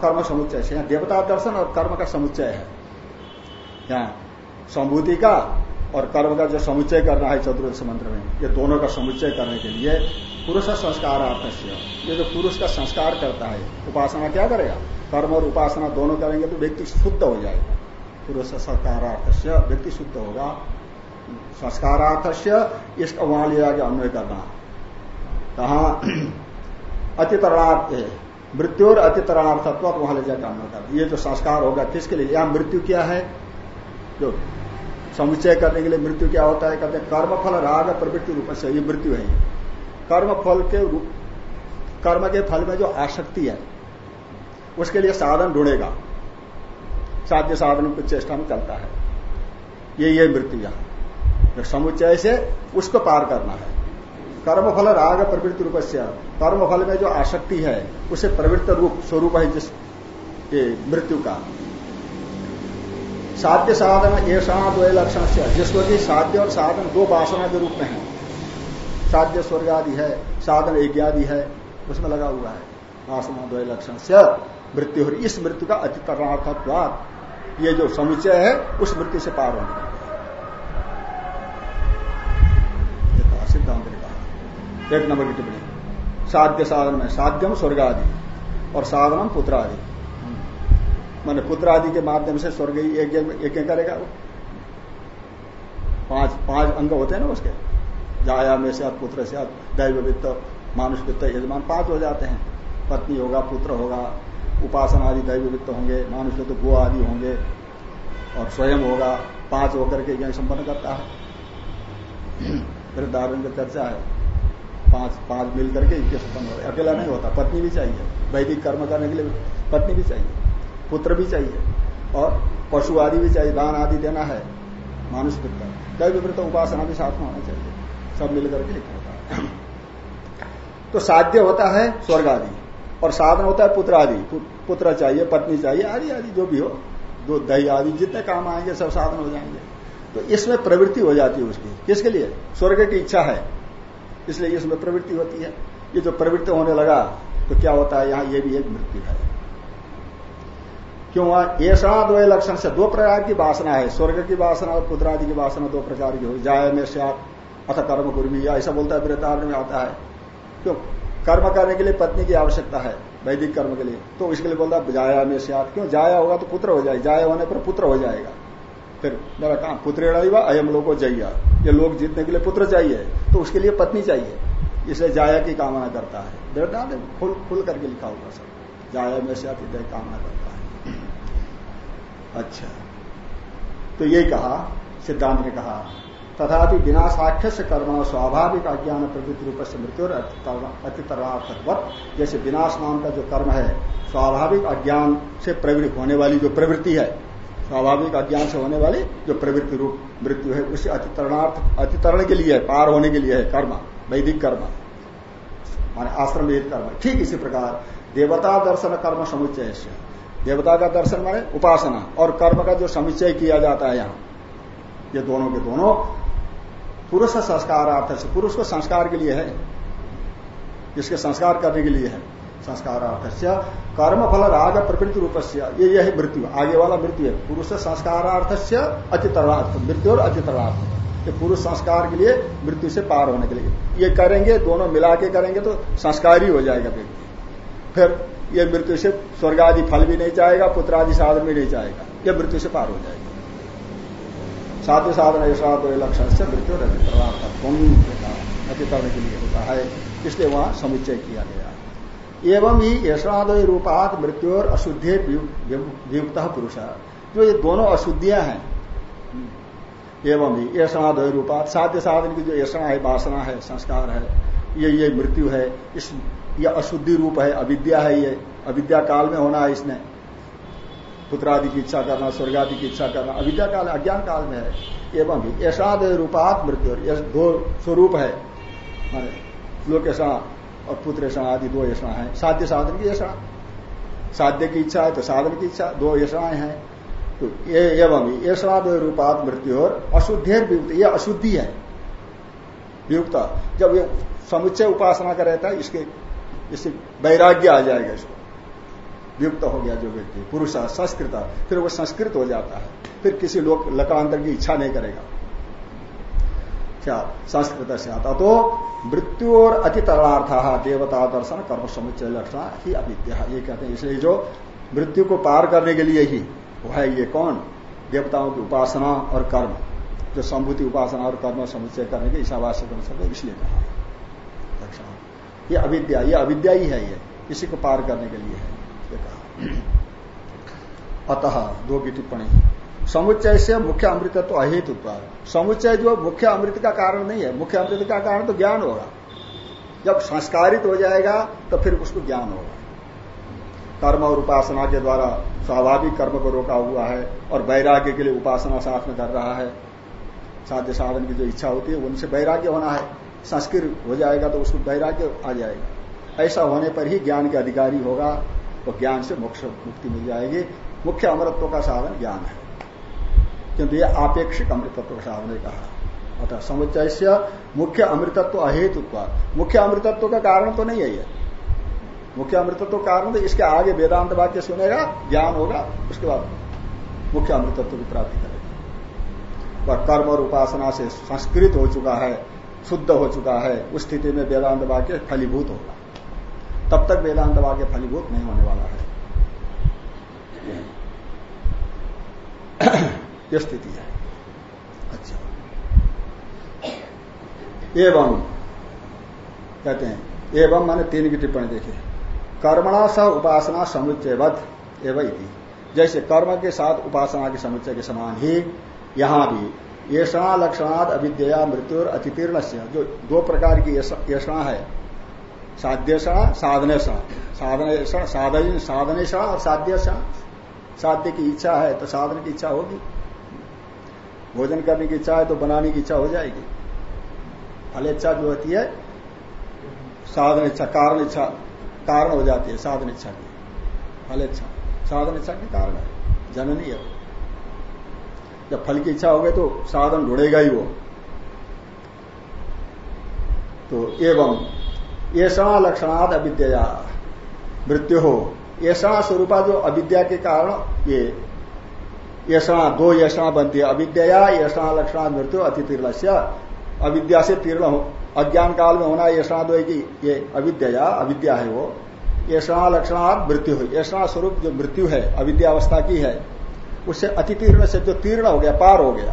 कर्म समुच्चय से देवता दर्शन और कर्म का समुच्चय है। यहाँ संभूति का और कर्म का जो समुच्चय करना है चतुर्थ मंत्र में, ये दोनों का समुच्चय करने के लिए पुरुष संस्कार आत्मस्य। ये जो पुरुष का संस्कार करता है, उपासना क्या करेगा? कर्म और उपासना दोनों करेंगे तो व्यक्ति शुद्ध हो जाएगा। पुरुष संस्कारार्थस्य व्यक्ति शुद्ध होगा। संस्कारार्थस्य इसका वहाँ ले जाके अन्वय करना। कहा अतितरणार्थ है। मृत्यु और अतितरणार्थत्व वहाँ ले जाकर अन्वय करना ये जो संस्कार होगा, किसके लिए? यहाँ मृत्यु क्या है? जो समुच्चय करने के लिए मृत्यु क्या होता है? कहते हैं, कर्मफल राग प्रवृत्ति रूप से ये मृत्यु है। कर्म फल के रूप कर्म के फल में जो आसक्ति है, उसके लिए साधन ढूंढेगा। साध्य साधन की चेष्टा में चलता है। ये ये मृत्यु यहाँ। समुच्चय से उसको पार करना है। कर्मफल राग प्रवृत्ति रूप से कर्मफल में जो आसक्ति है, उसे प्रवृत्त रूप, स्वरूप है जिस मृत्यु का। साध्य साधन ऐसा दो लक्षण से जिसको कि साध्य और साधन दो वासना के रूप में है। साध्य स्वर्ग आदि है, साधन यज्ञादि है, उसमें लगा हुआ है वासना दो लक्षण से मृत्यु हो इस मृत्यु का अतितरणार्थत्वाद ये जो समुचय है, उस मृत्यु से पार होने सिद्धांत ने कहा एक नंबर की टिप्पणी। साध्य साधन में साध्यम स्वर्ग आदि और साधनम पुत्र आदि मैंने पुत्र आदि के माध्यम से स्वर्ग यज्ञ यज्ञ करेगा वो। पाँच पाँच अंग होते हैं ना उसके। जाया में से पुत्र से दैव वित्त, मानुष वित्त, यजमान पाँच हो जाते हैं। पत्नी होगा, पुत्र होगा, उपासना आदि दैव वित्त होंगे, मानुष वित्त गो आदि होंगे। और स्वयं होगा, पाँच होकर के यज्ञ संपन्न करता है। फिर दारुण चर्चा है। पाँच पाँच मिल करके यज्ञ संपन्न होगा अकेला नहीं होता, पत्नी भी चाहिए। वैदिक कर्म करने के लिए पत्नी भी चाहिए, पुत्र भी चाहिए, और पशु आदि भी चाहिए, दान आदि देना है मानुष पिता। दैव विवृत उपासना भी साथ में होना चाहिए, सब मिलकर के एक होता है। तो साध्य होता है स्वर्ग आदि, और साधन होता है पुत्र आदि। पुत्र चाहिए, पत्नी चाहिए, आदि आदि, जो भी हो दो दही आदि, जितने काम आएँगे, सब साधन हो जाएँगे। तो इसमें प्रवृत्ति हो जाती है उसकी। किसके लिए? स्वर्ग की इच्छा है। इसलिए इसमें प्रवृत्ति होती है। ये जो प्रवृत्ति होने लगा तो क्या होता है? यहाँ ये भी एक मृत्यु है। क्यों? ऐसा दो लक्षण से दो प्रकार की वासना है। स्वर्ग की वासना और पुत्र आदि की वासना दो प्रकार की हो। जाए में से अथ कर्म कुर्मी ऐसा बोलता है वृतारण में आता है। क्यों? कर्म करने के लिए पत्नी की आवश्यकता है, वैदिक कर्म के लिए। तो इसके लिए बोलता है जाया में से क्यों? जाया होगा तो पुत्र हो जाए जाया होने पर पुत्र हो जाएगा। फिर मेरा काम पुत्र अयम लोगो जैया ये लोग जीतने के लिए पुत्र चाहिए तो उसके लिए पत्नी चाहिए। इसलिए जाया की कामना करता है। खुल खुल करके लिखा होगा सर जाया में से कामना करता है। अच्छा। तो ये कहा, सिद्धांत ने कहा, तथापि बिना साक्ष्य से कर्म स्वाभाविक अज्ञान प्रवृत्ति रूप से मृत्यु और अतितरार्थवत जैसे विनाश नाम का जो कर्म है, स्वाभाविक अज्ञान से प्रवृत्त होने वाली जो प्रवृत्ति है स्वाभाविक अज्ञान से होने वाली जो प्रवृत्ति रूप मृत्यु है, उसे अतितरणार्थ अतितरण के लिए पार होने के लिए है, कर्म, वैदिक कर्म, माने आश्रम कर्म। ठीक इसी प्रकार देवता दर्शन कर्म समुच्चय से। देवता का दर्शन माने उपासना और कर्म का जो समुच्चय किया जाता है यहाँ। ये दोनों के दोनों पुरुष संस्कार अर्थ से पुरुष को संस्कार के लिए है। इसके संस्कार करने के लिए है। संस्कारार्थ से कर्म फल राग प्रवृत्ति रूप से ये यही मृत्यु, आगे वाला मृत्यु है। पुरुष संस्कारार्थ से अतितरार्थ मृत्यु और अतितरार्थ ये पुरुष संस्कार के लिए मृत्यु से पार होने के लिए। ये करेंगे, दोनों मिला के करेंगे तो संस्कार ही हो जाएगा व्यक्ति फिर ये मृत्यु से स्वर्ग आदि फल भी नहीं चाहेगा, पुत्र आदि साधन भी नहीं चाहेगा। ये मृत्यु से पार हो जाएगा। साध्य साधन लक्षण से मृत्यु अतितरण के लिए होता है। इसलिए वहाँ समुच्चय किया गया एवं ही यशादय रूपात मृत्यु और अशुद्धि वियुक्त पुरुष। जो ये दोनों अशुद्धियाँ हैं, एवं ही यशनादय रूपात, साध्य साधन की जो यशना है, वासना है, संस्कार है, ये ये मृत्यु है, इस ये अशुद्धि रूप है, अविद्या है ये, अविद्या काल में होना है इसने। पुत्रादि की इच्छा करना स्वर्ग आदि की इच्छा करना, अविद्या काल, अज्ञान काल में है। एवं भी यशादय रूपात मृत्यु दो स्वरूप है। लोकेशा और पुत्र आदि दो यशा है। साध्य साधन की यशा। साध्य की इच्छा है तो साधन की इच्छा, दो यशाएँ हैं। तो ये एवं यशाद रूपात मृत्यु और अशुद्धेर वियुक्त, ये अशुद्धि है। वियुक्त, जब ये समुच्चय उपासना का रहता है, इसके, इससे वैराग्य आ जाएगा इसको। वियुक्त हो गया जो व्यक्ति, पुरुष, संस्कृत, फिर वो संस्कृत हो जाता है। फिर किसी लोग लकांतर की इच्छा नहीं करेगा। संस्कृत से आता तो मृत्यु और अति तरणार्थ देवता दर्शन, कर्म समुच्चय लक्षण, ही अविद्या। ये कहते हैं, इसलिए जो मृत्यु को पार करने के लिए ही, वो है ये कौन? देवताओं की उपासना और कर्म। जो संभूति उपासना और कर्म समुच्चय करने के ईशावास्य कर सकते इसलिए कहा लक्षण। ये अविद्या ये अविद्या ही है ये। इसी को पार करने के लिए है। ये कहा। अतः दो की टिप्पणी। समुच्चय से मुख्य अमृत तो अहित उत्पाद समुच्चय जो मुख्य अमृत का कारण नहीं है मुख्य अमृत का कारण तो ज्ञान होगा। जब संस्कारित हो जाएगा तो फिर उसको ज्ञान होगा। कर्म और उपासना के द्वारा स्वाभाविक कर्म को रोका हुआ है और वैराग्य के लिए उपासना साथ में कर रहा है। साध्य साधन की जो इच्छा होती है, उनसे वैराग्य होना है। संस्कृत हो जाएगा तो उसको वैराग्य आ जाएगा। ऐसा होने पर ही ज्ञान के अधिकारी होगा तो ज्ञान से मोक्ष मुक्ति मिल जाएगी। मुख्य अमृत्व का साधन ज्ञान है। किंतु ये आपेक्षिक अमृतत्व साहब ने कहा। अतः समुच्चय मुख्य अमृतत्व अहेतु मुख्य अमृतत्व का कारण तो नहीं है ये। मुख्य अमृतत्व कारण तो इसके आगे वेदांत वाक्य सुनेगा, ज्ञान होगा, उसके बाद मुख्य अमृतत्व की प्राप्ति करेगा। वह कर्म और उपासना से संस्कृत हो चुका है, शुद्ध हो चुका है, उस स्थिति में वेदांत वाक्य फलीभूत होगा। तब तक वेदांत वाक्य फलीभूत नहीं होने वाला है। यह स्थिति है। अच्छा। एवं, कहते हैं, एवं माने तीन की टिप्पणी देखिए। कर्मणा सह उपासना समुच्चयवत एवं जैसे कर्म के साथ उपासना के समुच्चय के समान ही, यहाँ भी येषणा लक्षणाद अविद्या मृत्यु और अतितीर्ण से जो दो प्रकार की येषणा है साध्यषणा साधनेषण साधनेषण साधन साधनेषण और साध्यषण साध्य की इच्छा है तो साधन की इच्छा होगी। भोजन करने की इच्छा है तो बनाने की इच्छा हो जाएगी। फल इच्छा जो होती है, साधन इच्छा, कारण इच्छा, कारण हो जाती है साधन इच्छा की। फल इच्छा, साधन इच्छा के कारण है जननी है। जब फल की इच्छा हो गई तो साधन ढूंढेगा ही वो। तो एवं, ऐसा लक्षणाद अविद्या, मृत्यु हो, ऐसा स्वरूपा जो अविद्या के कारण ये यशा दो यशा बनती है अविद्या यशा लक्षण मृत्यु अति तीर्ण अविद्या से तीर्ण हो, अज्ञान काल में होना यशा दो की ये अविद्या अविद्या है वो। यशा लक्षणात् मृत्यु हुई यशा स्वरूप जो मृत्यु है, अविद्यावस्था की है, उससे अति तीर्ण से जो तीर्ण हो गया, पार हो गया,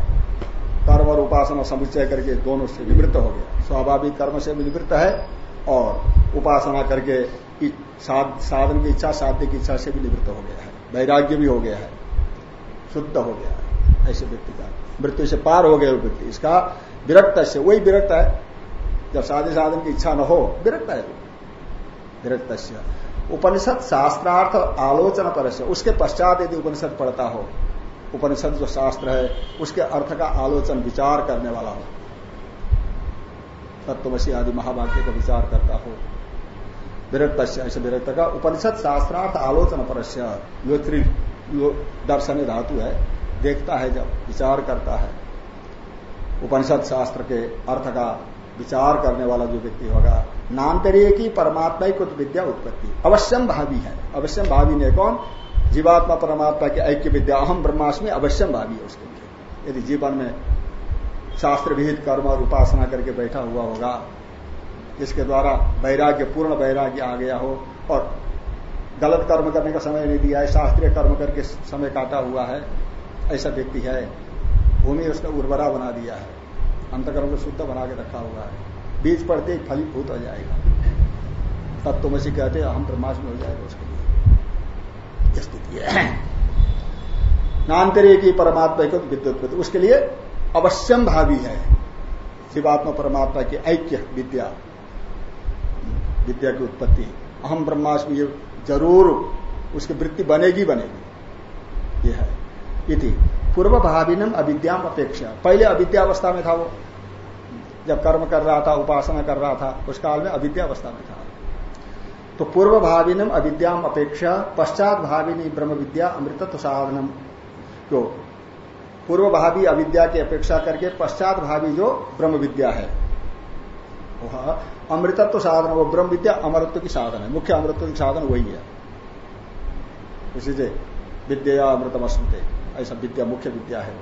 कर्म और उपासना समुच्चय करके दोनों से निवृत्त हो गया। स्वाभाविक कर्म से भी निवृत्त है और उपासना करके साधन की इच्छा, साध्य की इच्छा से भी निवृत्त हो गया है। वैराग्य भी हो गया है। शुद्ध हो गया ऐसे व्यक्ति का। मृत्यु से पार हो गया व्यक्ति। इसका विरक्त से, वही विरक्त है। जब साधे साधन की इच्छा न हो, विरक्त है विरक्त उपनिषद शास्त्रार्थ आलोचना पर उसके पश्चात यदि उपनिषद पढ़ता हो, उपनिषद जो शास्त्र है, उसके अर्थ का आलोचन, विचार करने वाला हो। तत्वशी आदि महावाक्य का विचार करता हो। विरक्त ऐसे विरक्त का। उपनिषद शास्त्रार्थ आलोचना पर दर्शन धातु है, देखता है जब, विचार करता है। उपनिषद शास्त्र के अर्थ का विचार करने वाला जो व्यक्ति होगा, नाम नान्तरीय की परमात्मा की कुछ विद्या उत्पत्ति। अवश्यम भावी है। अवश्यम भावी ने कौन? जीवात्मा परमात्मा की ऐक्य विद्या, अहम ब्रह्माष्टमी अवश्यम भावी है उसके लिए। यदि जीवन में शास्त्र विहित कर्म और उपासना करके बैठा हुआ होगा, जिसके द्वारा वैराग्य, पूर्ण वैराग्य आ गया हो, और गलत कर्म करने का समय नहीं दिया है, शास्त्रीय कर्म करके समय काटा हुआ है, ऐसा व्यक्ति है, भूमि उसने उर्वरा बना दिया है, अंतकर्म को शुद्ध बना के रखा हुआ है, बीज पड़ते ही फलीभूत हो जाएगा। तत्वमसी कहते हैं हम ब्रह्मास्म हो जाएगा उसके लिए। स्थिति है। नान्तरीय की परमात्मा को विद्युत उसके लिए अवश्यम भावी है। शिवात्मा परमात्मा की ऐक्य विद्या विद्या की उत्पत्ति। अहम ब्रह्मास्मि ये ज़रूर उसकी वृत्ति बनेगी बनेगी। ये है। इति पूर्व भाविनम अविद्याम अपेक्षा। पहले अविद्यावस्था में था वो। जब कर्म कर रहा था, उपासना कर रहा था, उस काल में अविद्या अवस्था में था। तो पूर्व भाविनम अविद्याम अपेक्षा, पश्चात भाविनी ब्रह्म विद्या अमृतत्व साधनम। क्यों? पूर्व भावी अविद्या की अपेक्षा करके पश्चात भावी जो ब्रह्म विद्या है। वह अमृतत्व साधन, वो ब्रह्म विद्या अमृत्व की साधन है। मुख्य अमृत्व की साधन वही है। इसी से विद्या अमृतम अस्मृत ऐसा विद्या, मुख्य विद्या है।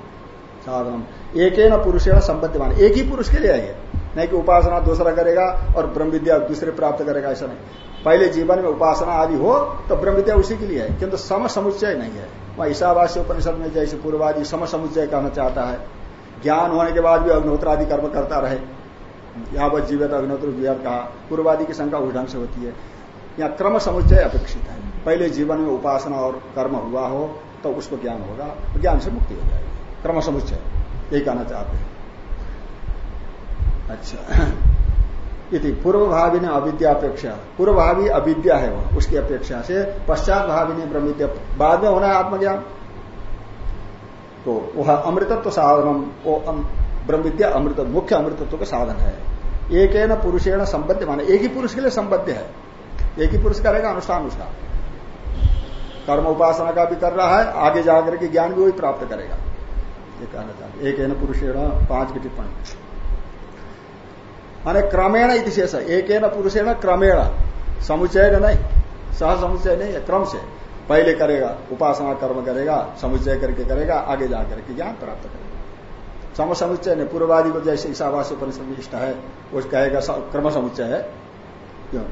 साधन एक पुरुषेण संबद्धमान। एक ही पुरुष के लिए है नहीं कि उपासना दूसरा करेगा और ब्रह्म विद्या दूसरे प्राप्त करेगा, ऐसा नहीं। पहले जीवन में उपासना आदि हो तो ब्रह्म विद्या उसी के लिए है। किंतु सम समुच्चय नहीं है। वह ईशावास्य उपनिषद में जैसे पूर्वादि सम समुच्चय कहना चाहता है। ज्ञान होने के बाद भी अग्नोत्र आदि कर्म करता रहे। यावत जीवित अग्नोत्र व्यर्थ कहा, पूर्वादि की शंका उस से होती है। यहाँ क्रम समुच्चय अपेक्षित है। पहले जीवन में उपासना और कर्म हुआ हो तो उसको ज्ञान होगा तो ज्ञान से मुक्ति हो जाएगी। क्रम समुच्चय, यही कहना चाहते हैं। अच्छा। यदि पूर्व भावी ने पूर्व भावी अविद्या है वह, उसकी अपेक्षा से पश्चात भावी ने ब्रह्मविद्या बाद में होना है आत्मज्ञान। तो वह अमृतत्व साधन ब्रह्म विद्या अमृत, मुख्य अमृतत्व का साधन है। एक न पुरुषेण संबद्ध माने, एक ही पुरुष के लिए संबद्ध है। एक ही पुरुष करेगा अनुष्ठान उसका। कर्म उपासना का भी कर रहा है, आगे जाकर के ज्ञान भी वही प्राप्त करेगा। ये कहना चाहते एक न पुरुषेण, पाँच की टिप्पणी। माने क्रमेण इतिशेष एक न पुरुषेण क्रमेण। समुचय नहीं, सह समुचय नहीं है क्रम से। पहले करेगा, उपासना कर्म करेगा समुचय करके करेगा, आगे जाकर के ज्ञान प्राप्त करेगा। सम समुच्चय ने पूर्वादि को जैसे ईशावास परिश्रम निष्ठा है, वो कहेगा क्रम समुच्चय है। क्यों?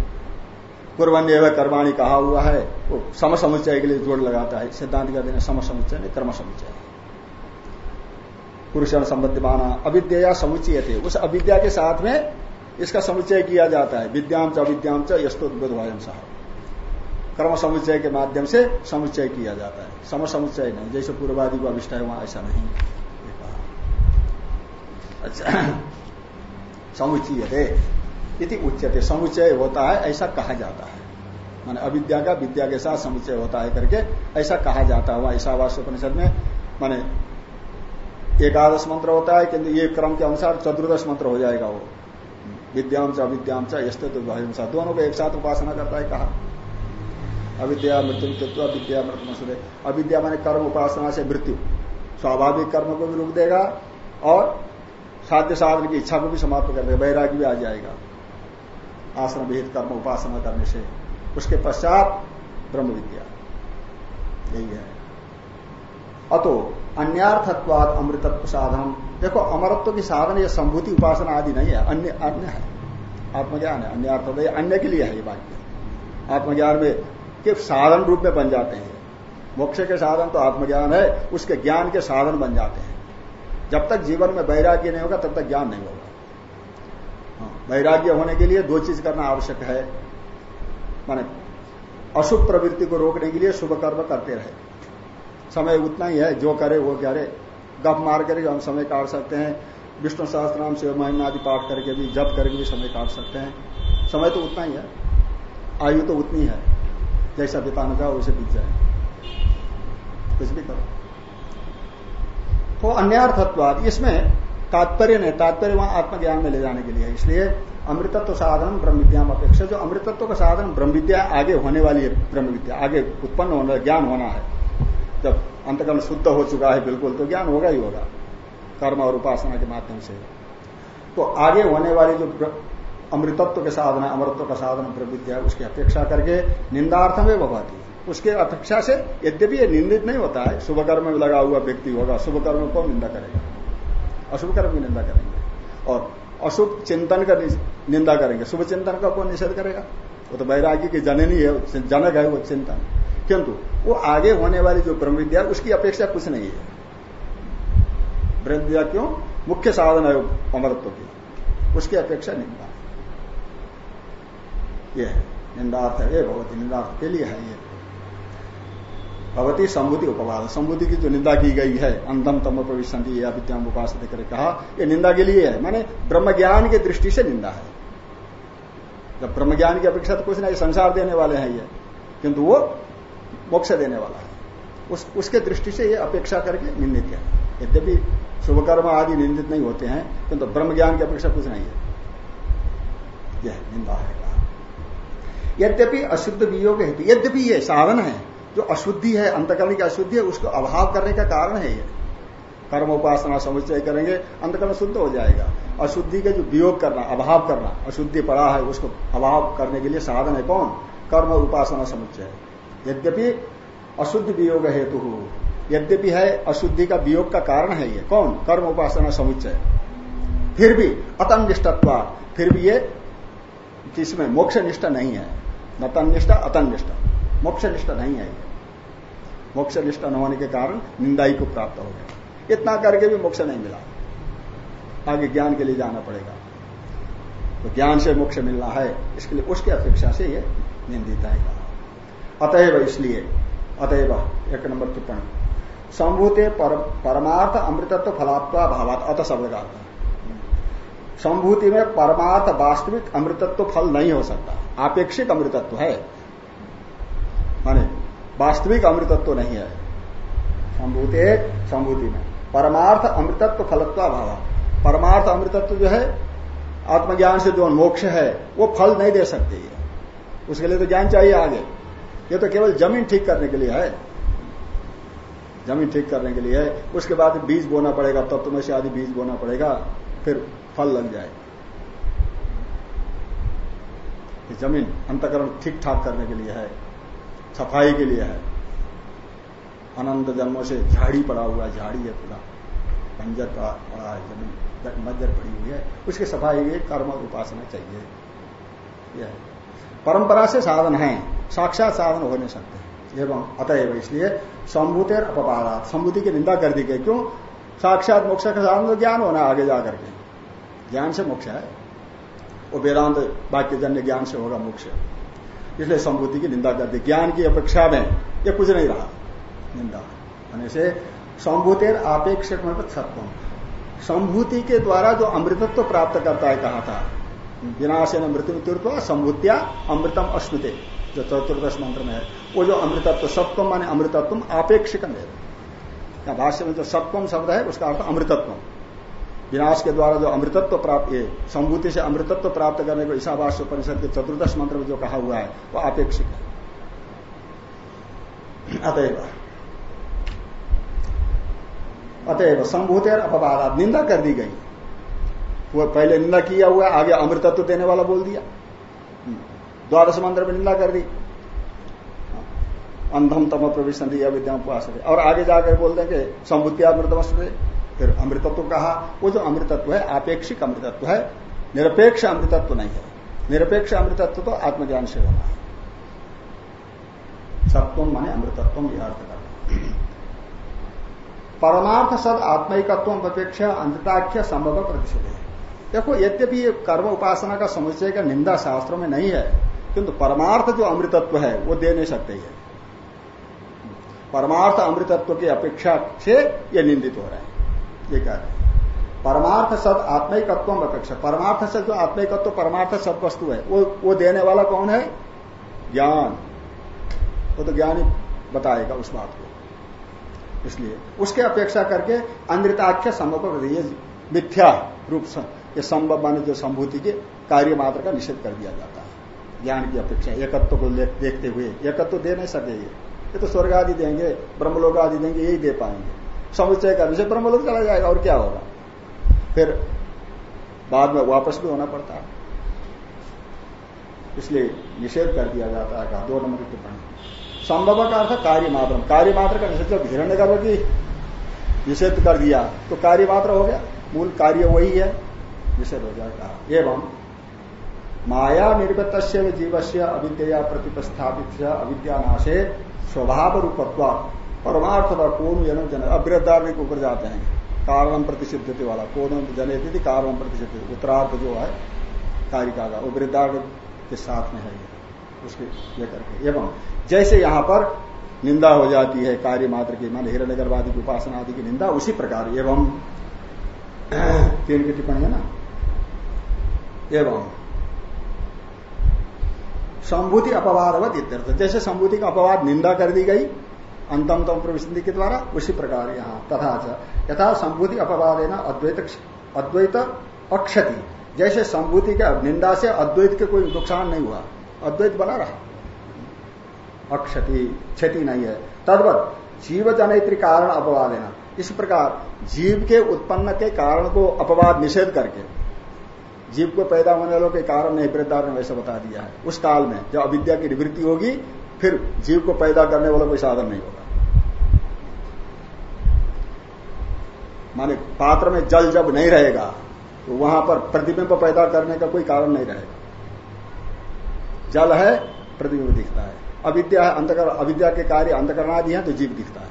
पूर्वन्य कर्माणी कहा हुआ है, वो सम समुच्चय के लिए जोड़ लगाता है, सिद्धांत कहते हैं सम समुच्चय नहीं क्रम समुच्चय पुरुषण संबंध माना, अविद्या समुच्चय थे उस अविद्या के साथ में इसका समुच्चय किया जाता है। विद्याम च अविद्याम च यस्तोद्वयम सह। कर्म समुच्चय के माध्यम से समुच्चय किया जाता है। सम समुच्चय नहीं, जैसे पूर्वादि को अविष्ट है, वहाँ ऐसा नहीं। अच्छा। समुचय इति उच्चते समुचय होता है, ऐसा कहा जाता है। माने अविद्या का विद्या के साथ समुचय होता है करके, ऐसा कहा जाता है ईशावास उपनिषद में, माने एकादश मंत्र होता है, किंतु ये क्रम के अनुसार चतुर्दश मंत्र हो जाएगा वो। विद्याम च अविद्याम च, यस्त दोनों को एक साथ उपासना करता है, कहा। अविद्या, मृत्यु, तत्व, विद्या मृत्यु अविद्या माने कर्म उपासना से मृत्यु। स्वाभाविक कर्म को भी रोक देगा, और साध्य साधन की इच्छा को भी समाप्त कर देगा, वैराग्य भी आ जाएगा। आश्रम विहित कर्म, उपासना करने से उसके पश्चात ब्रह्म विद्या यही है। अतो अन्यार्थत्वाद अमृतत्व साधन। देखो, अमरत्व की साधन ये संभूति उपासना आदि नहीं है, अन्य अन्य है। आत्मज्ञान है, अन्य अन्य के लिए है ये वाक्य। आत्मज्ञान में के साधन रूप में बन जाते हैं। मोक्ष के साधन तो आत्मज्ञान है, उसके ज्ञान के साधन बन जाते हैं। जब तक जीवन में वैराग्य नहीं होगा तब तक ज्ञान नहीं होगा। हाँ, वैराग्य होने के लिए दो चीज़ करना आवश्यक है। माने अशुभ प्रवृत्ति को रोकने के लिए शुभ कर्म करते रहे। समय उतना ही है जो करे वो करे। गप मार करके हम समय काट सकते हैं। विष्णु सहस्त्र नाम शिव महिमा आदि पाठ करके भी जप करके भी समय काट सकते हैं। समय तो उतना ही है। आयु तो उतनी है। जैसा बिताना चाहो वैसे बीत जाए। कुछ भी करो। तो अन्यार्थत्वाद। इसमें तात्पर्य नहीं, तात्पर्य वहाँ आत्मज्ञान में ले जाने के लिए। इसलिए अमृतत्व साधन ब्रह्म विद्या अपेक्षा। जो अमृतत्व का साधन ब्रह्म विद्या आगे होने वाली है ब्रह्म विद्या आगे उत्पन्न होना, ज्ञान होना है। जब अंतकर्म शुद्ध हो चुका है बिल्कुल तो ज्ञान होगा ही होगा, कर्म और उपासना के माध्यम से। तो आगे होने वाली जो अमृतत्व के साधन अमृतत्व का साधन ब्रह्म विद्या उसकी अपेक्षा करके निंदार्थम में भवाती। उसके अपेक्षा से यद्यपि ये निंदित नहीं होता है शुभ कर्म में लगा हुआ व्यक्ति होगा शुभ कर्म को निंदा करेगा। अशुभ कर्म की निंदा करेंगे। और अशुभ चिंतन का निंदा करेंगे। शुभ चिंतन का कौन निषेध करेगा? वो तो वैराग्य की जननी है जनक है वो चिंतन। किंतु वो आगे होने वाली जो ब्रह्म विद्या उसकी अपेक्षा कुछ नहीं है। ब्रह्म विद्या क्यों? मुख्य साधन है अमरत्व की उसकी अपेक्षा निंदा। ये है। निंदार्थ है, ये भगवती निंदार्थ के लिए है ये। भगवती संबुद्धि उपवाद। संबुद्धि की जो निंदा की गई है अंधम तम प्रविशंति या विद्याम उपास करके कहा, ये निंदा के लिए है। माने ब्रह्म ज्ञान की दृष्टि से निंदा है। जब ब्रह्म ज्ञान की अपेक्षा तो कुछ नहीं, संसार देने वाले हैं ये। किंतु वो मोक्ष देने वाला है। उस, उसके दृष्टि से ये अपेक्षा करके निंदित है। यद्यपि शुभ कर्म आदि निंदित नहीं होते हैं, किंतु ब्रह्म ज्ञान की अपेक्षा कुछ नहीं है। यह निंदा है यद्यपि अशुद्ध वियोग हेतु, यद्यपि ये साधन है जो अशुद्धि है, अंतकरण की अशुद्धि है, उसको अभाव करने का कारण है ये। कर्म उपासना समुच्चय करेंगे, अंतकरण शुद्ध हो जाएगा। अशुद्धि का जो वियोग करना, अभाव करना, अशुद्धि पड़ा है, उसको अभाव करने के लिए साधन है कौन? कर्म उपासना समुच्चय यद्यपि अशुद्ध वियोग हेतु, यद्यपि है, अशुद्धि का वियोग का कारण है ये। कौन? कर्म उपासना समुच्चय। फिर भी अतनिष्ठत्व, फिर भी ये किसमें मोक्ष निष्ठा नहीं है। न तनिष्ठा अतनिष्ठा मोक्ष निष्ठा नहीं है मोक्ष निष्ठा न होने के कारण निंदाई को प्राप्त हो गया। इतना करके भी मोक्ष नहीं मिला। आगे ज्ञान के लिए जाना पड़ेगा। तो ज्ञान से मोक्ष मिलना है इसके लिए उसकी अपेक्षा से ये निंदित है। अतएव इसलिए अतएव एक नंबर टिप्पणी। संभूते पर, परमार्थ अमृतत्व फलात्वा भावात अत शब्द का संभूति में परमार्थ वास्तविक अमृतत्व फल नहीं हो सकता। आपेक्षिक अमृतत्व है। वास्तविक अमृतत्व तो नहीं है। संभूति संभूति में। परमार्थ अमृतत्व फलत्व अभाव परमार्थ अमृतत्व जो है, आत्मज्ञान से जो मोक्ष है, वो फल नहीं दे सकती है। उसके लिए तो ज्ञान चाहिए आगे। ये तो केवल ज़मीन ठीक करने के लिए है। ज़मीन ठीक करने के लिए है। उसके बाद बीज बोना पड़ेगा तत्व में से आदि बीज बोना पड़ेगा, फिर फल लग जाए। ज़मीन, अंतकरण ठीक ठाक करने के लिए है। सफ़ाई के लिए है। अनंत जन्मों से झाड़ी पड़ा हुआ झाड़ी है पूरा। पंजर पड़ा है, ज़मीन मज्जर पड़ी हुई है। उसकी सफ़ाई के कर्म उपासना चाहिए। यह परंपरा से साधन है, साक्षात साधन हो नहीं सकते। एवं अतएव इसलिए संभूतेर अपवादात संभूति की निंदा कर दी गई। क्यों? साक्षात मोक्ष का साधन तो ज्ञान होना आगे जाकर के। ज्ञान से मोक्ष है। वो वेदांत वाक्य जन्य ज्ञान से होगा मोक्ष। इसलिए संभूति की निंदा कर दी। ज्ञान की अपेक्षा में ये कुछ नहीं रहा। निंदा। होने से संभूतिर आपेक्षिक सत्व संभूति के द्वारा जो अमृतत्व तो प्राप्त करता है, कहा था? विनाशन मृत्यु तीर्थ संभूतिया अमृतम अश्नुते। जो चतुर्दश मंत्र में है, वो जो अमृतत्व सत्वम माने अमृतत्व आपेक्षिक भाष्य में जो सत्वम शब्द है, उसका अर्थ अमृतत्व विनाश के द्वारा जो अमृतत्व प्राप्त, ये संभूति से अमृतत्व प्राप्त करने को ईशावास परिषद के चतुर्दश मंत्र में जो कहा हुआ है, वो अपेक्षित है। अतएव। अतएव संभूति अपवाद निंदा कर दी गई। वो पहले निंदा किया हुआ, आगे अमृतत्व देने वाला बोल दिया। द्वादश मंत्र में निंदा कर दी। अंधम तम प्रवेश दिया विद्या और आगे जाकर बोल देंगे संभूतियामृतमस्त फिर अमृतत्व कहा, वो जो अमृतत्व है, आपेक्षिक अमृतत्व है, निरपेक्ष अमृतत्व नहीं है। निरपेक्ष अमृतत्व तो आत्मज्ञान से होना है। सत्व माने अमृतत्व यह अर्थ करना परमार्थ सद आत्मिकत्व अपेक्षा अंतताख्य संभव प्रतिशत है। देखो, यद्यपि ये कर्म उपासना का समुचय का निंदा शास्त्रों में नहीं है, किंतु परमार्थ जो अमृतत्व है, वो दे नहीं सकते है परमार्थ अमृतत्व की अपेक्षा से ये निंदित हो रहे हैं। ये कह रहे परमार्थ सद आत्मिकत्व अपेक्षा। परमार्थ से जो आत्मिकत्व, परमार्थ सद वस्तु है, वो वो देने वाला कौन है? ज्ञान। वो तो ज्ञान ही बताएगा उस बात को। इसलिए उसके अपेक्षा करके अमृताख्य संभव ये मिथ्या रूप से, ये संभव माने जो संभूति के कार्य मात्र का निषेध कर दिया जाता है। ज्ञान की अपेक्षा, एकत्व को देखते हुए। एकत्व दे नहीं सके ये तो स्वर्ग आदि देंगे, ब्रह्मलोक आदि देंगे, यही दे पाएँगे। समुच्चय करने से ब्रह्मलोक चला जाएगा, और क्या होगा? फिर बाद में वापस भी होना पड़ता है। इसलिए निषेध कर दिया जाता है दो नंबर की टिप्पणी। संभव का अर्थ कार्य मात्र कार्य मात्र का निषेध जब हिरण्य गर्भ की निषेध कर दिया तो कार्य मात्र हो गया। मूल कार्य वही है। निषेध हो जाएगा एवं माया निर्गत जीव से अविद्या प्रतिपस्थापित अविद्यानाशे स्वभाव रूपत्व परमार्थ कौन जन जन के ऊपर जाते हैं। कारणम प्रतिषिद्धति वाला कौन जने कारणम प्रतिषिध उत्तरार्थ जो है, कारिका का, वो के साथ में है। उसके ये करके। एवं जैसे यहाँ पर निंदा हो जाती है कार्य मात्र की, मान हिरण्य की उपासना आदि की निंदा, उसी प्रकार एवं तीन की टिप्पणी है ना? एवं संभूति अपवादवत इत्यर्थ। जैसे संभूति का अपवाद निंदा कर दी गई अंतम तम प्रविशि के द्वारा उसी प्रकार यहाँ, तथा यथा संभूति अपवाद अद्वैत अद्वैत अक्षति। जैसे संभूति के निंदा से अद्वैत के कोई नुकसान नहीं हुआ। अद्वैत बना रहा। अक्षति, क्षति नहीं है। तद्वत जीव जनित्री कारण अपवाद है ना इस प्रकार जीव के उत्पन्न के कारण को अपवाद निषेध करके, जीव को पैदा होने वालों के कारण नहीं, वृद्धार ने वैसे बता दिया है। उस काल में जब अविद्या की निवृत्ति होगी, फिर जीव को पैदा करने वालों कोई साधन नहीं होगा। माने पात्र में जल जब नहीं रहेगा तो वहाँ पर प्रतिबिंब पैदा करने का कोई कारण नहीं रहेगा। जल है, प्रतिबिंब दिखता है। अविद्या है अंतकर अविद्या के कार्य अंतकरणादि है तो जीव दिखता है।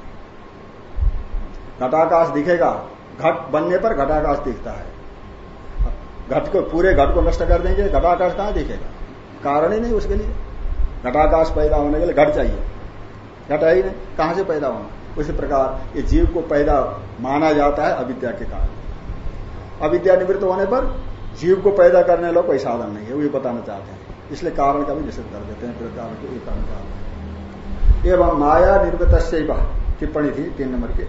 घटाकाश दिखेगा, घट बनने पर घटाकाश दिखता है। घट को, पूरे घट को नष्ट कर देंगे, घटाकाश कहाँ दिखेगा? कारण ही नहीं उसके लिए। घटाकाश पैदा होने के लिए घट चाहिए। घट है ही नहीं, कहाँ से पैदा होना? उसी प्रकार ये जीव को पैदा माना जाता है अविद्या के कारण। अविद्या निवृत्त होने पर जीव को पैदा करने लोग कोई साधन नहीं है, वो बताना चाहते हैं। इसलिए कारण का भी निषेध कर देते हैं कारण को कारण एवं माया निर्मित टिप्पणी थी तीन नंबर की।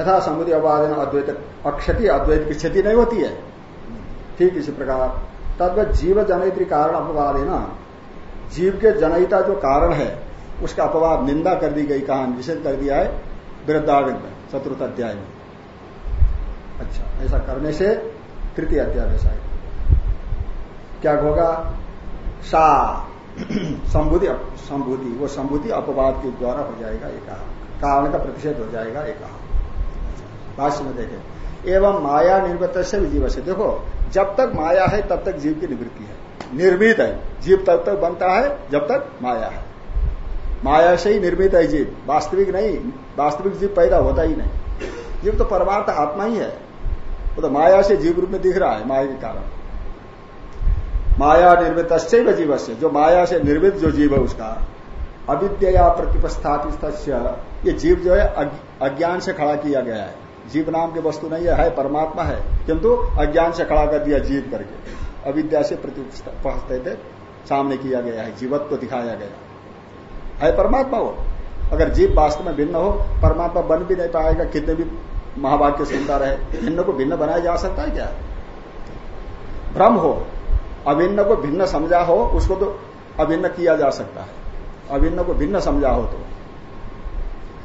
यथा समुद्र अवादन अद्वैत, अक्षति अद्वैत की क्षति नहीं होती है। ठीक इसी प्रकार, तद्वत जीव जनयित्री कारण अपवाद है ना जीव के जनयिता जो कारण है उसका अपवाद, निंदा कर दी गई कहा निषेध कर दिया है वृद्धाविद में चतुर्थ अध्याय में। अच्छा ऐसा करने से तृतीय अध्याय ऐसा क्या होगा? सा संभूति संभूति वो संभूति अपवाद के द्वारा हो जाएगा, एक कारण का प्रतिषेध हो जाएगा, एक भाष्य में देखें। एवं माया निर्मित से भी जीव से। देखो, जब तक माया है, तब तक जीव की निवृत्ति है। निर्मित है। जीव तब तक बनता है, जब तक माया है। माया से ही निर्मित है जीव। वास्तविक नहीं वास्तविक जीव पैदा होता ही नहीं। जीव तो परमार्थ आत्मा ही है। वो तो माया से जीव रूप में दिख रहा है माया के कारण। माया निर्मित जीव से जो माया से निर्मित जो जीव है उसका अविद्या प्रतिपस्थापित ये जीव जो है अज्ञान से खड़ा किया गया है। जीव नाम की वस्तु नहीं है, है परमात्मा है। किंतु अज्ञान से खड़ा कर दिया जीव करके। अविद्या से प्रतिपस्थित सामने किया गया है जीवत्व दिखाया गया। है, परमात्मा वो। अगर जीव वास्तव में भिन्न हो, परमात्मा बन भी नहीं पाएगा, कितने भी महावाक्य सुनता रहे, भिन्न को भिन्न बनाया जा सकता है क्या? भ्रम हो, अभिन्न को भिन्न समझा हो, उसको तो अभिन्न किया जा सकता है। अभिन्न को भिन्न समझा हो तो।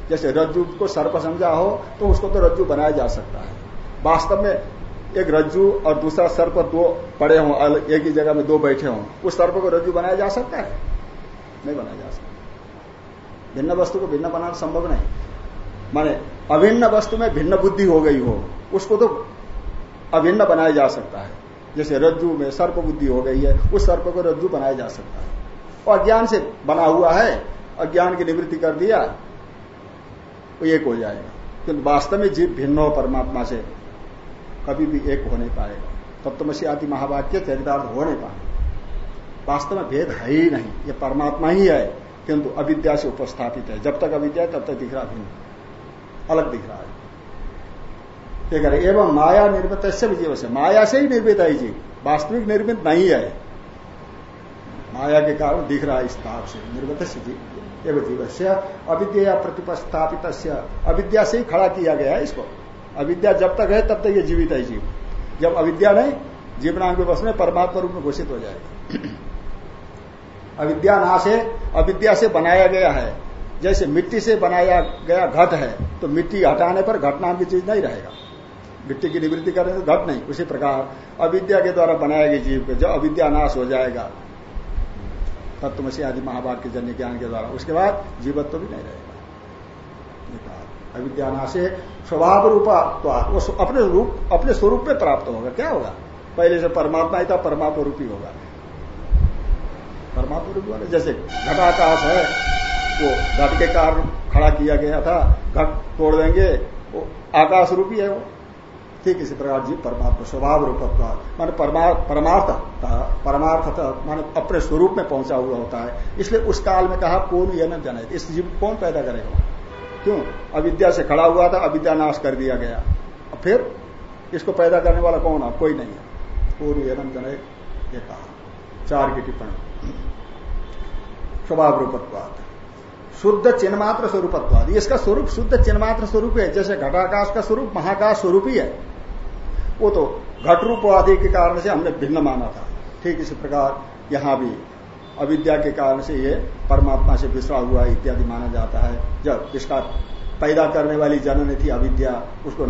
जैसे रज्जु को सर्प समझा हो तो उसको तो रज्जु बनाया जा सकता है। वास्तव में एक रज्जु और दूसरा सर्प दो पड़े हों एक ही जगह में दो बैठे हों, उस सर्प को रज्जु बनाया जा सकता है? नहीं बनाया जा सकता। भिन्न वस्तु को भिन्न बनाना संभव नहीं। माने अभिन्न वस्तु में भिन्न बुद्धि हो गई हो, उसको तो अभिन्न बनाया जा सकता है। जैसे रज्जु में सर्प बुद्धि हो गई है, उस सर्प को रज्जु बनाया जा सकता है। और अज्ञान से बना हुआ है, अज्ञान की निवृत्ति कर दिया तो एक हो जाएगा। किंतु वास्तव में जीव भिन्न हो परमात्मा से, कभी भी एक हो नहीं पाएगा। तत्वमसी आदि महावाक्य चरितार्थ हो नहीं पाए वास्तव में भेद है ही नहीं, ये परमात्मा ही है। किंतु अविद्या से उपस्थापित है। जब तक अविद्या तब तक दिख रहा भिन्न। अलग दिख रहा है। ठीक एवं माया निर्मित से जीव से। माया से ही निर्मित है जीव। वास्तविक निर्मित नहीं है। माया के कारण दिख रहा है इस भाव से। निर्मित से जीव, एवं जीव से। अविद्या प्रतिपस्थापित अविद्या से ही खड़ा किया गया है इसको। अविद्या जब तक है, तब तक ये जीवित है जीव। जब अविद्या नहीं, जीवनांग बस में परमात्मा रूप में घोषित हो जाएगा। अविद्या नाश है, अविद्या से बनाया गया है। जैसे मिट्टी से बनाया गया घट है तो मिट्टी हटाने पर घट नाम की चीज़ नहीं रहेगा। मिट्टी की निवृत्ति करें तो घट नहीं, उसी प्रकार अविद्या के द्वारा बनाया गया जीव जब अविद्या नाश हो जाएगा, तत्वमसी आदि महाभाग के जन्य ज्ञान के द्वारा, उसके बाद जीवत्व भी नहीं रहेगा। अविद्यानाशे स्वभाव रूपा वो अपने रूप, अपने स्वरूप में प्राप्त होगा, क्या होगा? पहले से परमात्मा ही था, परमात्मा रूपी होगा। परमात्मा रूप होगा जैसे घटाकाश है, वो घट के कारण खड़ा किया गया था, घट तोड़ देंगे, वो आकाश रूपी है वो। ठीक इसी प्रकार जीव परमात्मा, स्वभाव रूपत्व। माने परमार्थ परमार्थ माने अपने स्वरूप में पहुँचा हुआ होता है। इसलिए उस काल में कहा, कौन यह न जने, इस जीव कौन पैदा करेगा? क्यों? अविद्या से खड़ा हुआ था, अविद्या नाश कर दिया गया। फिर इसको पैदा करने वाला कौन है? कोई नहीं है। पूर्व एनम जन, ये कहा। चार की टिप्पणी। स्वभाव रूपत्वाद शुद्ध चिन्मात्र स्वरूपत्वाद इसका स्वरूप शुद्ध चिन्मात्र स्वरूप है, जैसे घटाकाश का स्वरूप, महाकाश स्वरूप ही। है वो तो घट रूप आदि के कारण से हमने भिन्न माना था। ठीक इसी प्रकार यहाँ भी अविद्या के कारण से ये परमात्मा से बिछड़ा हुआ इत्यादि माना जाता है। जब इसका पैदा करने वाली जननी थी अविद्या, उसको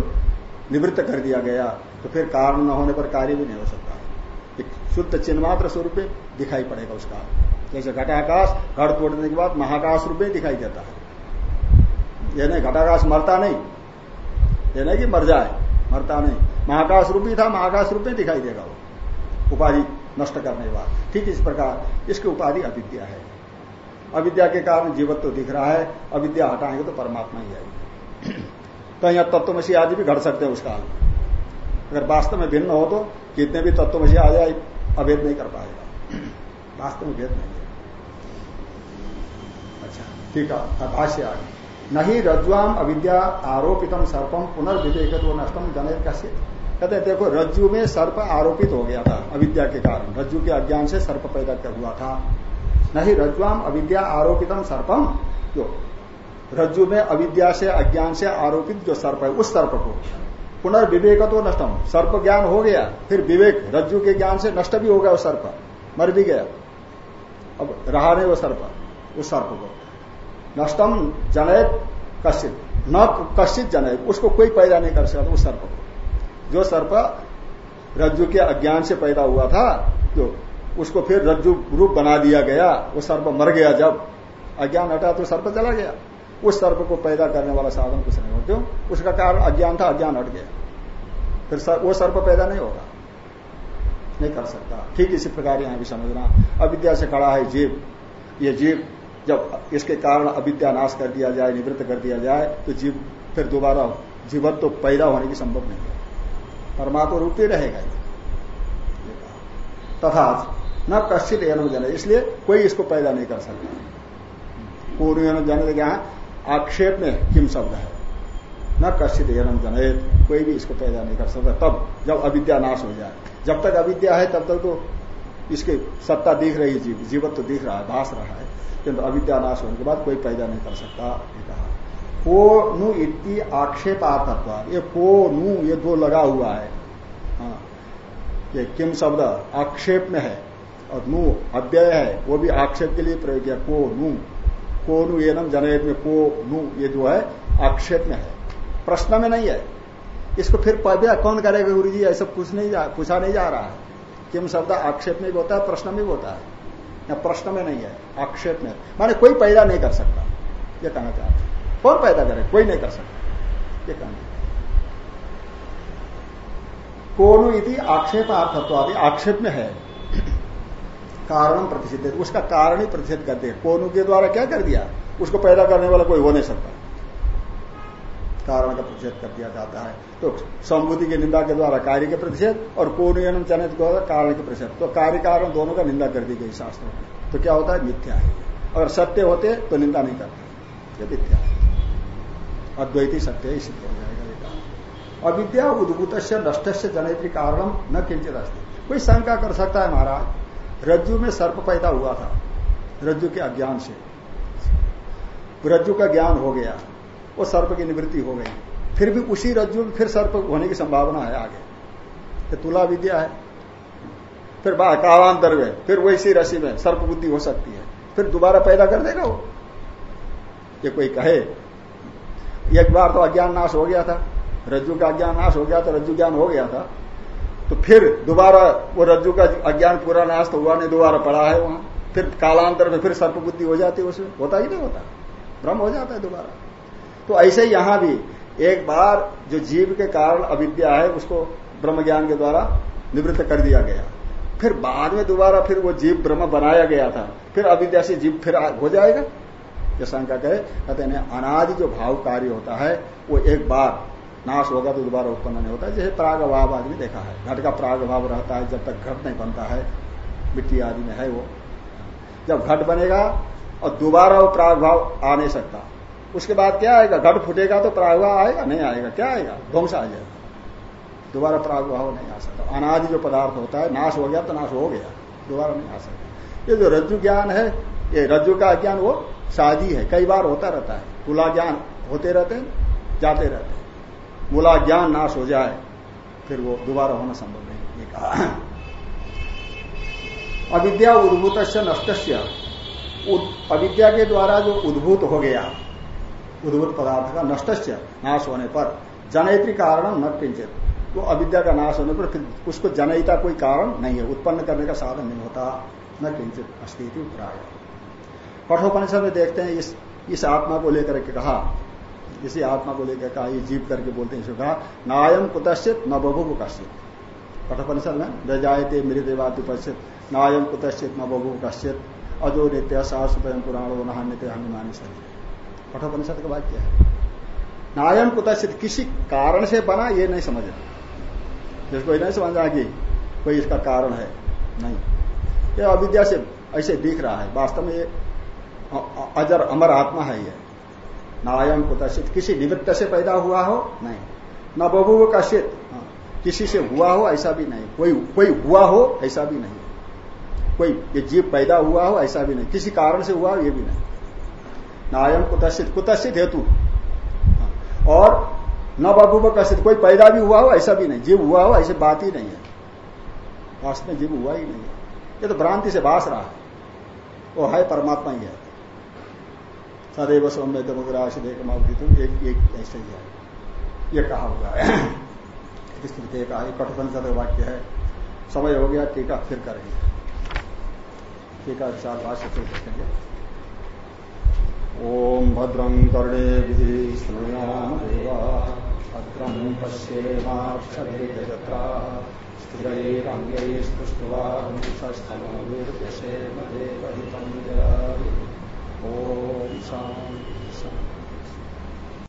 निवृत्त कर दिया गया तो फिर कारण न होने पर कार्य भी नहीं हो सकता। शुद्ध चिन्मात्र स्वरूप दिखाई पड़ेगा उसका। जैसे घटाकाश घट तोड़ने के बाद महाकाश रूप में दिखाई देता है। यह नहीं, घटाकाश मरता नहीं। यह नहीं कि मर जाए, मरता नहीं। महाकाश रूपी था, महाकाश रूप में दिखाई देगा वो। उपाधि नष्ट करने के बाद। ठीक इस प्रकार इसकी उपाधि अविद्या है। अविद्या के कारण जीवत्व तो दिख रहा है, अविद्या हटाएँगे तो परमात्मा ही आएगी। तो यहाँ तत्वमसी आदि भी घट सकते हैं उस काल अगर वास्तव में भिन्न हो तो कितने भी तत्वमसी आ जाए अभेद नहीं कर पाएगा। वास्तव में भेद नहीं है। ठीक है भाष्य आगे। नहीं रज्वाम अविद्या आरोपितम सर्पम पुनर्विवेक नष्टम जनेर का कहते देखो, रज्जु में सर्प आरोपित हो गया था, अविद्या के कारण। रज्जु के अज्ञान से सर्प पैदा कर हुआ था। नहीं रज्जुआम अविद्या आरोपितम सर्पम। जो रज्जु में अविद्या से अज्ञान से आरोपित जो सर्प है, उस सर्प को पुनर्विवेक तो नष्टम। सर्प ज्ञान हो गया, फिर विवेक, रज्जु के ज्ञान से नष्ट भी हो गया वो सर्प, मर भी गया। अब रहा नहीं वो सर्प, उस सर्प को। नष्टम जनयत कश्चित। न कश्चित जनयत। उसको कोई पैदा नहीं कर सकता उस सर्प को। जो सर्प रज्जु के अज्ञान से पैदा हुआ था जो उसको फिर रज्जु रूप बना दिया गया वो सर्प मर गया जब। अज्ञान हटा तो सर्प चला गया। उस सर्प को पैदा करने वाला साधन कुछ नहीं हो क्यों? उसका कारण अज्ञान था अज्ञान हट गया। फिर सर, वो सर्प पैदा नहीं होगा। नहीं कर सकता। ठीक इसी प्रकार यहाँ भी समझना। अविद्या से खड़ा है जीव। ये जीव जब इसके कारण अविद्या नाश कर दिया जाए, निवृत्त कर दिया जाए तो जीव फिर दोबारा जीवन तो पैदा होने की संभव नहीं है। परमात्मा रूप ही रहेगा तथा न कश्चित एनम जन इसलिए कोई इसको पैदा नहीं कर सकता। पूर्व एनम जन क्या आक्षेप में किम शब्द है। न कश्चित एनम जनित कोई भी इसको पैदा नहीं कर सकता। तब जब अविद्या नाश हो जाए, जब तक अविद्या है, तब तक तो इसकी सत्ता दिख रही जीव जीवत तो दिख रहा है भाष रहा है। किंतु अविद्या नाश होने के बाद कोई पैदा नहीं कर सकता, ये कहा। को नु इति आक्षेपार्थत्व, ये को नु, ये दो लगा हुआ है। हाँ ये किम शब्द आक्षेप में है और नु अव्यय है, वो भी आक्षेप के लिए प्रयोग किया, को नु। को नु ये नम जनयत में को नु, ये जो है, आक्षेप में है। प्रश्न में नहीं है। इसको फिर पद्या कौन करेगा गुरु जी ऐसा कुछ नहीं जा, पूछा नहीं जा रहा है। किम शब्द आक्षेप में भी होता है, प्रश्न में भी होता है। या प्रश्न में नहीं है, आक्षेप में माने कोई पैदा नहीं कर सकता, ये कहना चाहते कौन पैदा करे? कोई नहीं कर सकता, ये कहना कोनो यदि आक्षेप आक्षेपार्थत्व आक्षेप में है। कारण प्रतिषिध उसका कारण ही प्रतिषिध करते हैं कोनु के द्वारा क्या कर दिया? उसको पैदा करने वाला कोई हो नहीं सकता। कारण का प्रतिषेध कर दिया जाता है। तो संबुद्धि की निंदा के द्वारा कार्य के प्रतिषेध और कोनुयन चनित कारण के प्रतिषेध। तो कार्य कारण दोनों का निंदा कर दी गई शास्त्रों में। तो क्या होता है? मिथ्या है। अगर सत्य होते तो निंदा नहीं करते। ये मिथ्या है। अद्वैती सत्य ही सिद्ध हो जाएगा अविद्या उद्भूत से नष्ट से जनयत्री कारण न किंचित अस्थित कोई शंका कर सकता है महाराज? रज्जु में सर्प पैदा हुआ था। रज्जु के अज्ञान से। रज्जु का ज्ञान हो गया। वो सर्प की निवृत्ति हो गई। फिर भी उसी रज्जु में फिर सर्प होने की संभावना है आगे। तो तुला विद्या है। फिर कालांतर में फिर वैसी रसी में सर्प बुद्धि हो सकती है। फिर दोबारा पैदा कर देगा वो। ये कोई कहे, एक बार तो अज्ञान नाश हो गया था। रज्जु का अज्ञान नाश हो गया था रज्जु ज्ञान हो गया था। तो फिर दोबारा वो रज्जु का अज्ञान पूरा नाश तो हुआ नहीं, दोबारा पड़ा है वहाँ। फिर कालांतर में फिर सर्प बुद्धि हो जाती है उसमें। होता ही नहीं होता। भ्रम हो जाता है दोबारा। तो ऐसे यहाँ भी एक बार जो जीव के कारण अविद्या है, उसको ब्रह्म ज्ञान के द्वारा निवृत्त कर दिया गया। फिर बाद में दोबारा फिर वो जीव ब्रह्म बनाया गया था। फिर अविद्या से जीव फिर हो जाएगा। ये शंका कहे कहते हैं, अनादि जो भाव कार्य होता है, वो एक बार नाश होगा तो दोबारा उत्पन्न नहीं होता। जैसे प्राग अभाव आदि देखा है। घट का प्राग अभाव रहता है, जब तक घट नहीं बनता है, मिट्टी आदि में है वो। जब घट बनेगा और दोबारा वो प्राग भाव आ नहीं सकता। उसके बाद क्या आएगा? घट फूटेगा तो प्रागभाव आएगा? नहीं आएगा। क्या आएगा? ध्वंस आ जाएगा। दोबारा प्रागभाव नहीं आ सकता। अनादि जो पदार्थ होता है, नाश हो गया तो नाश हो गया। दोबारा नहीं आ सकता। ये जो रज्जु ज्ञान है, ये रज्जु का ज्ञान वो शादी है। कई बार होता रहता है। तुला ज्ञान होते रहते हैं, जाते रहते हैं। मूला ज्ञान नाश हो जाए, फिर वो दोबारा होना संभव नहीं ये कहा। अविद्या उद्भूत नष्ट अविद्या के द्वारा जो उद्भूत हो गया उद्भूत पदार्थ का नष्ट नाश होने पर जनयत्री कारण न किंचित। तो अविद्या का नाश होने पर फिर उसको जनयिता कोई कारण नहीं है। उत्पन्न करने का साधन नहीं होता। न किंचित अस्थिति प्राय कठोपनिषद में देखते हैं, इस इस आत्मा को लेकर के कहा, इसी आत्मा को लेकर कहा, ये जीव करके बोलते हैं, इसको कहा नायम कुतश्चित न बभु कश्चित। कठोपनिषद में न जायते मृदेवाद्युपश्चित नायम कुतश्चित न बभु कश्चित। अजो नित्य शाश्वत पुराणो नहान्यते हनुमानी शरीर कठोपनिषद का वाक्य है। नायम कुतश्चित किसी कारण से बना ये नहीं समझना जिसको नहीं समझा कि कोई इसका कारण है नहीं। ये अविद्या से ऐसे दिख रहा है। वास्तव में ये अजर अमर आत्मा है ये। नायम कुतश्चित किसी निमित्त से पैदा हुआ हो नहीं। न बबू कश्चित हाँ, किसी से हुआ हो ऐसा भी नहीं। कोई कोई हुआ हो ऐसा भी नहीं। कोई ये जीव पैदा हुआ हो ऐसा भी नहीं। किसी कारण से हुआ हो ये भी नहीं। नायम कुतश्चित कुतश्चित हेतु। और न बबू कश्चित कोई पैदा भी हुआ हो, ऐसा भी नहीं। जीव हुआ हो, ऐसी बात ही नहीं है। वास्तव में जीव हुआ ही नहीं है। ये तो भ्रांति से बास रहा है। वो है परमात्मा ही है। सदैव सौम्य दमुग्राश एक एक ऐसे ही है। ये कहा हुआ है कठोपनिषद वाक्य है। समय हो गया, टीका फिर करेंगे। टीका चार भाष्य फिर देखेंगे। ओम भद्रं कर्णे श्रृणाम भद्रं पश्येमाक्षरा स्थिरैरङ्गैस्तुष्ट्वा ॐ शान्ति।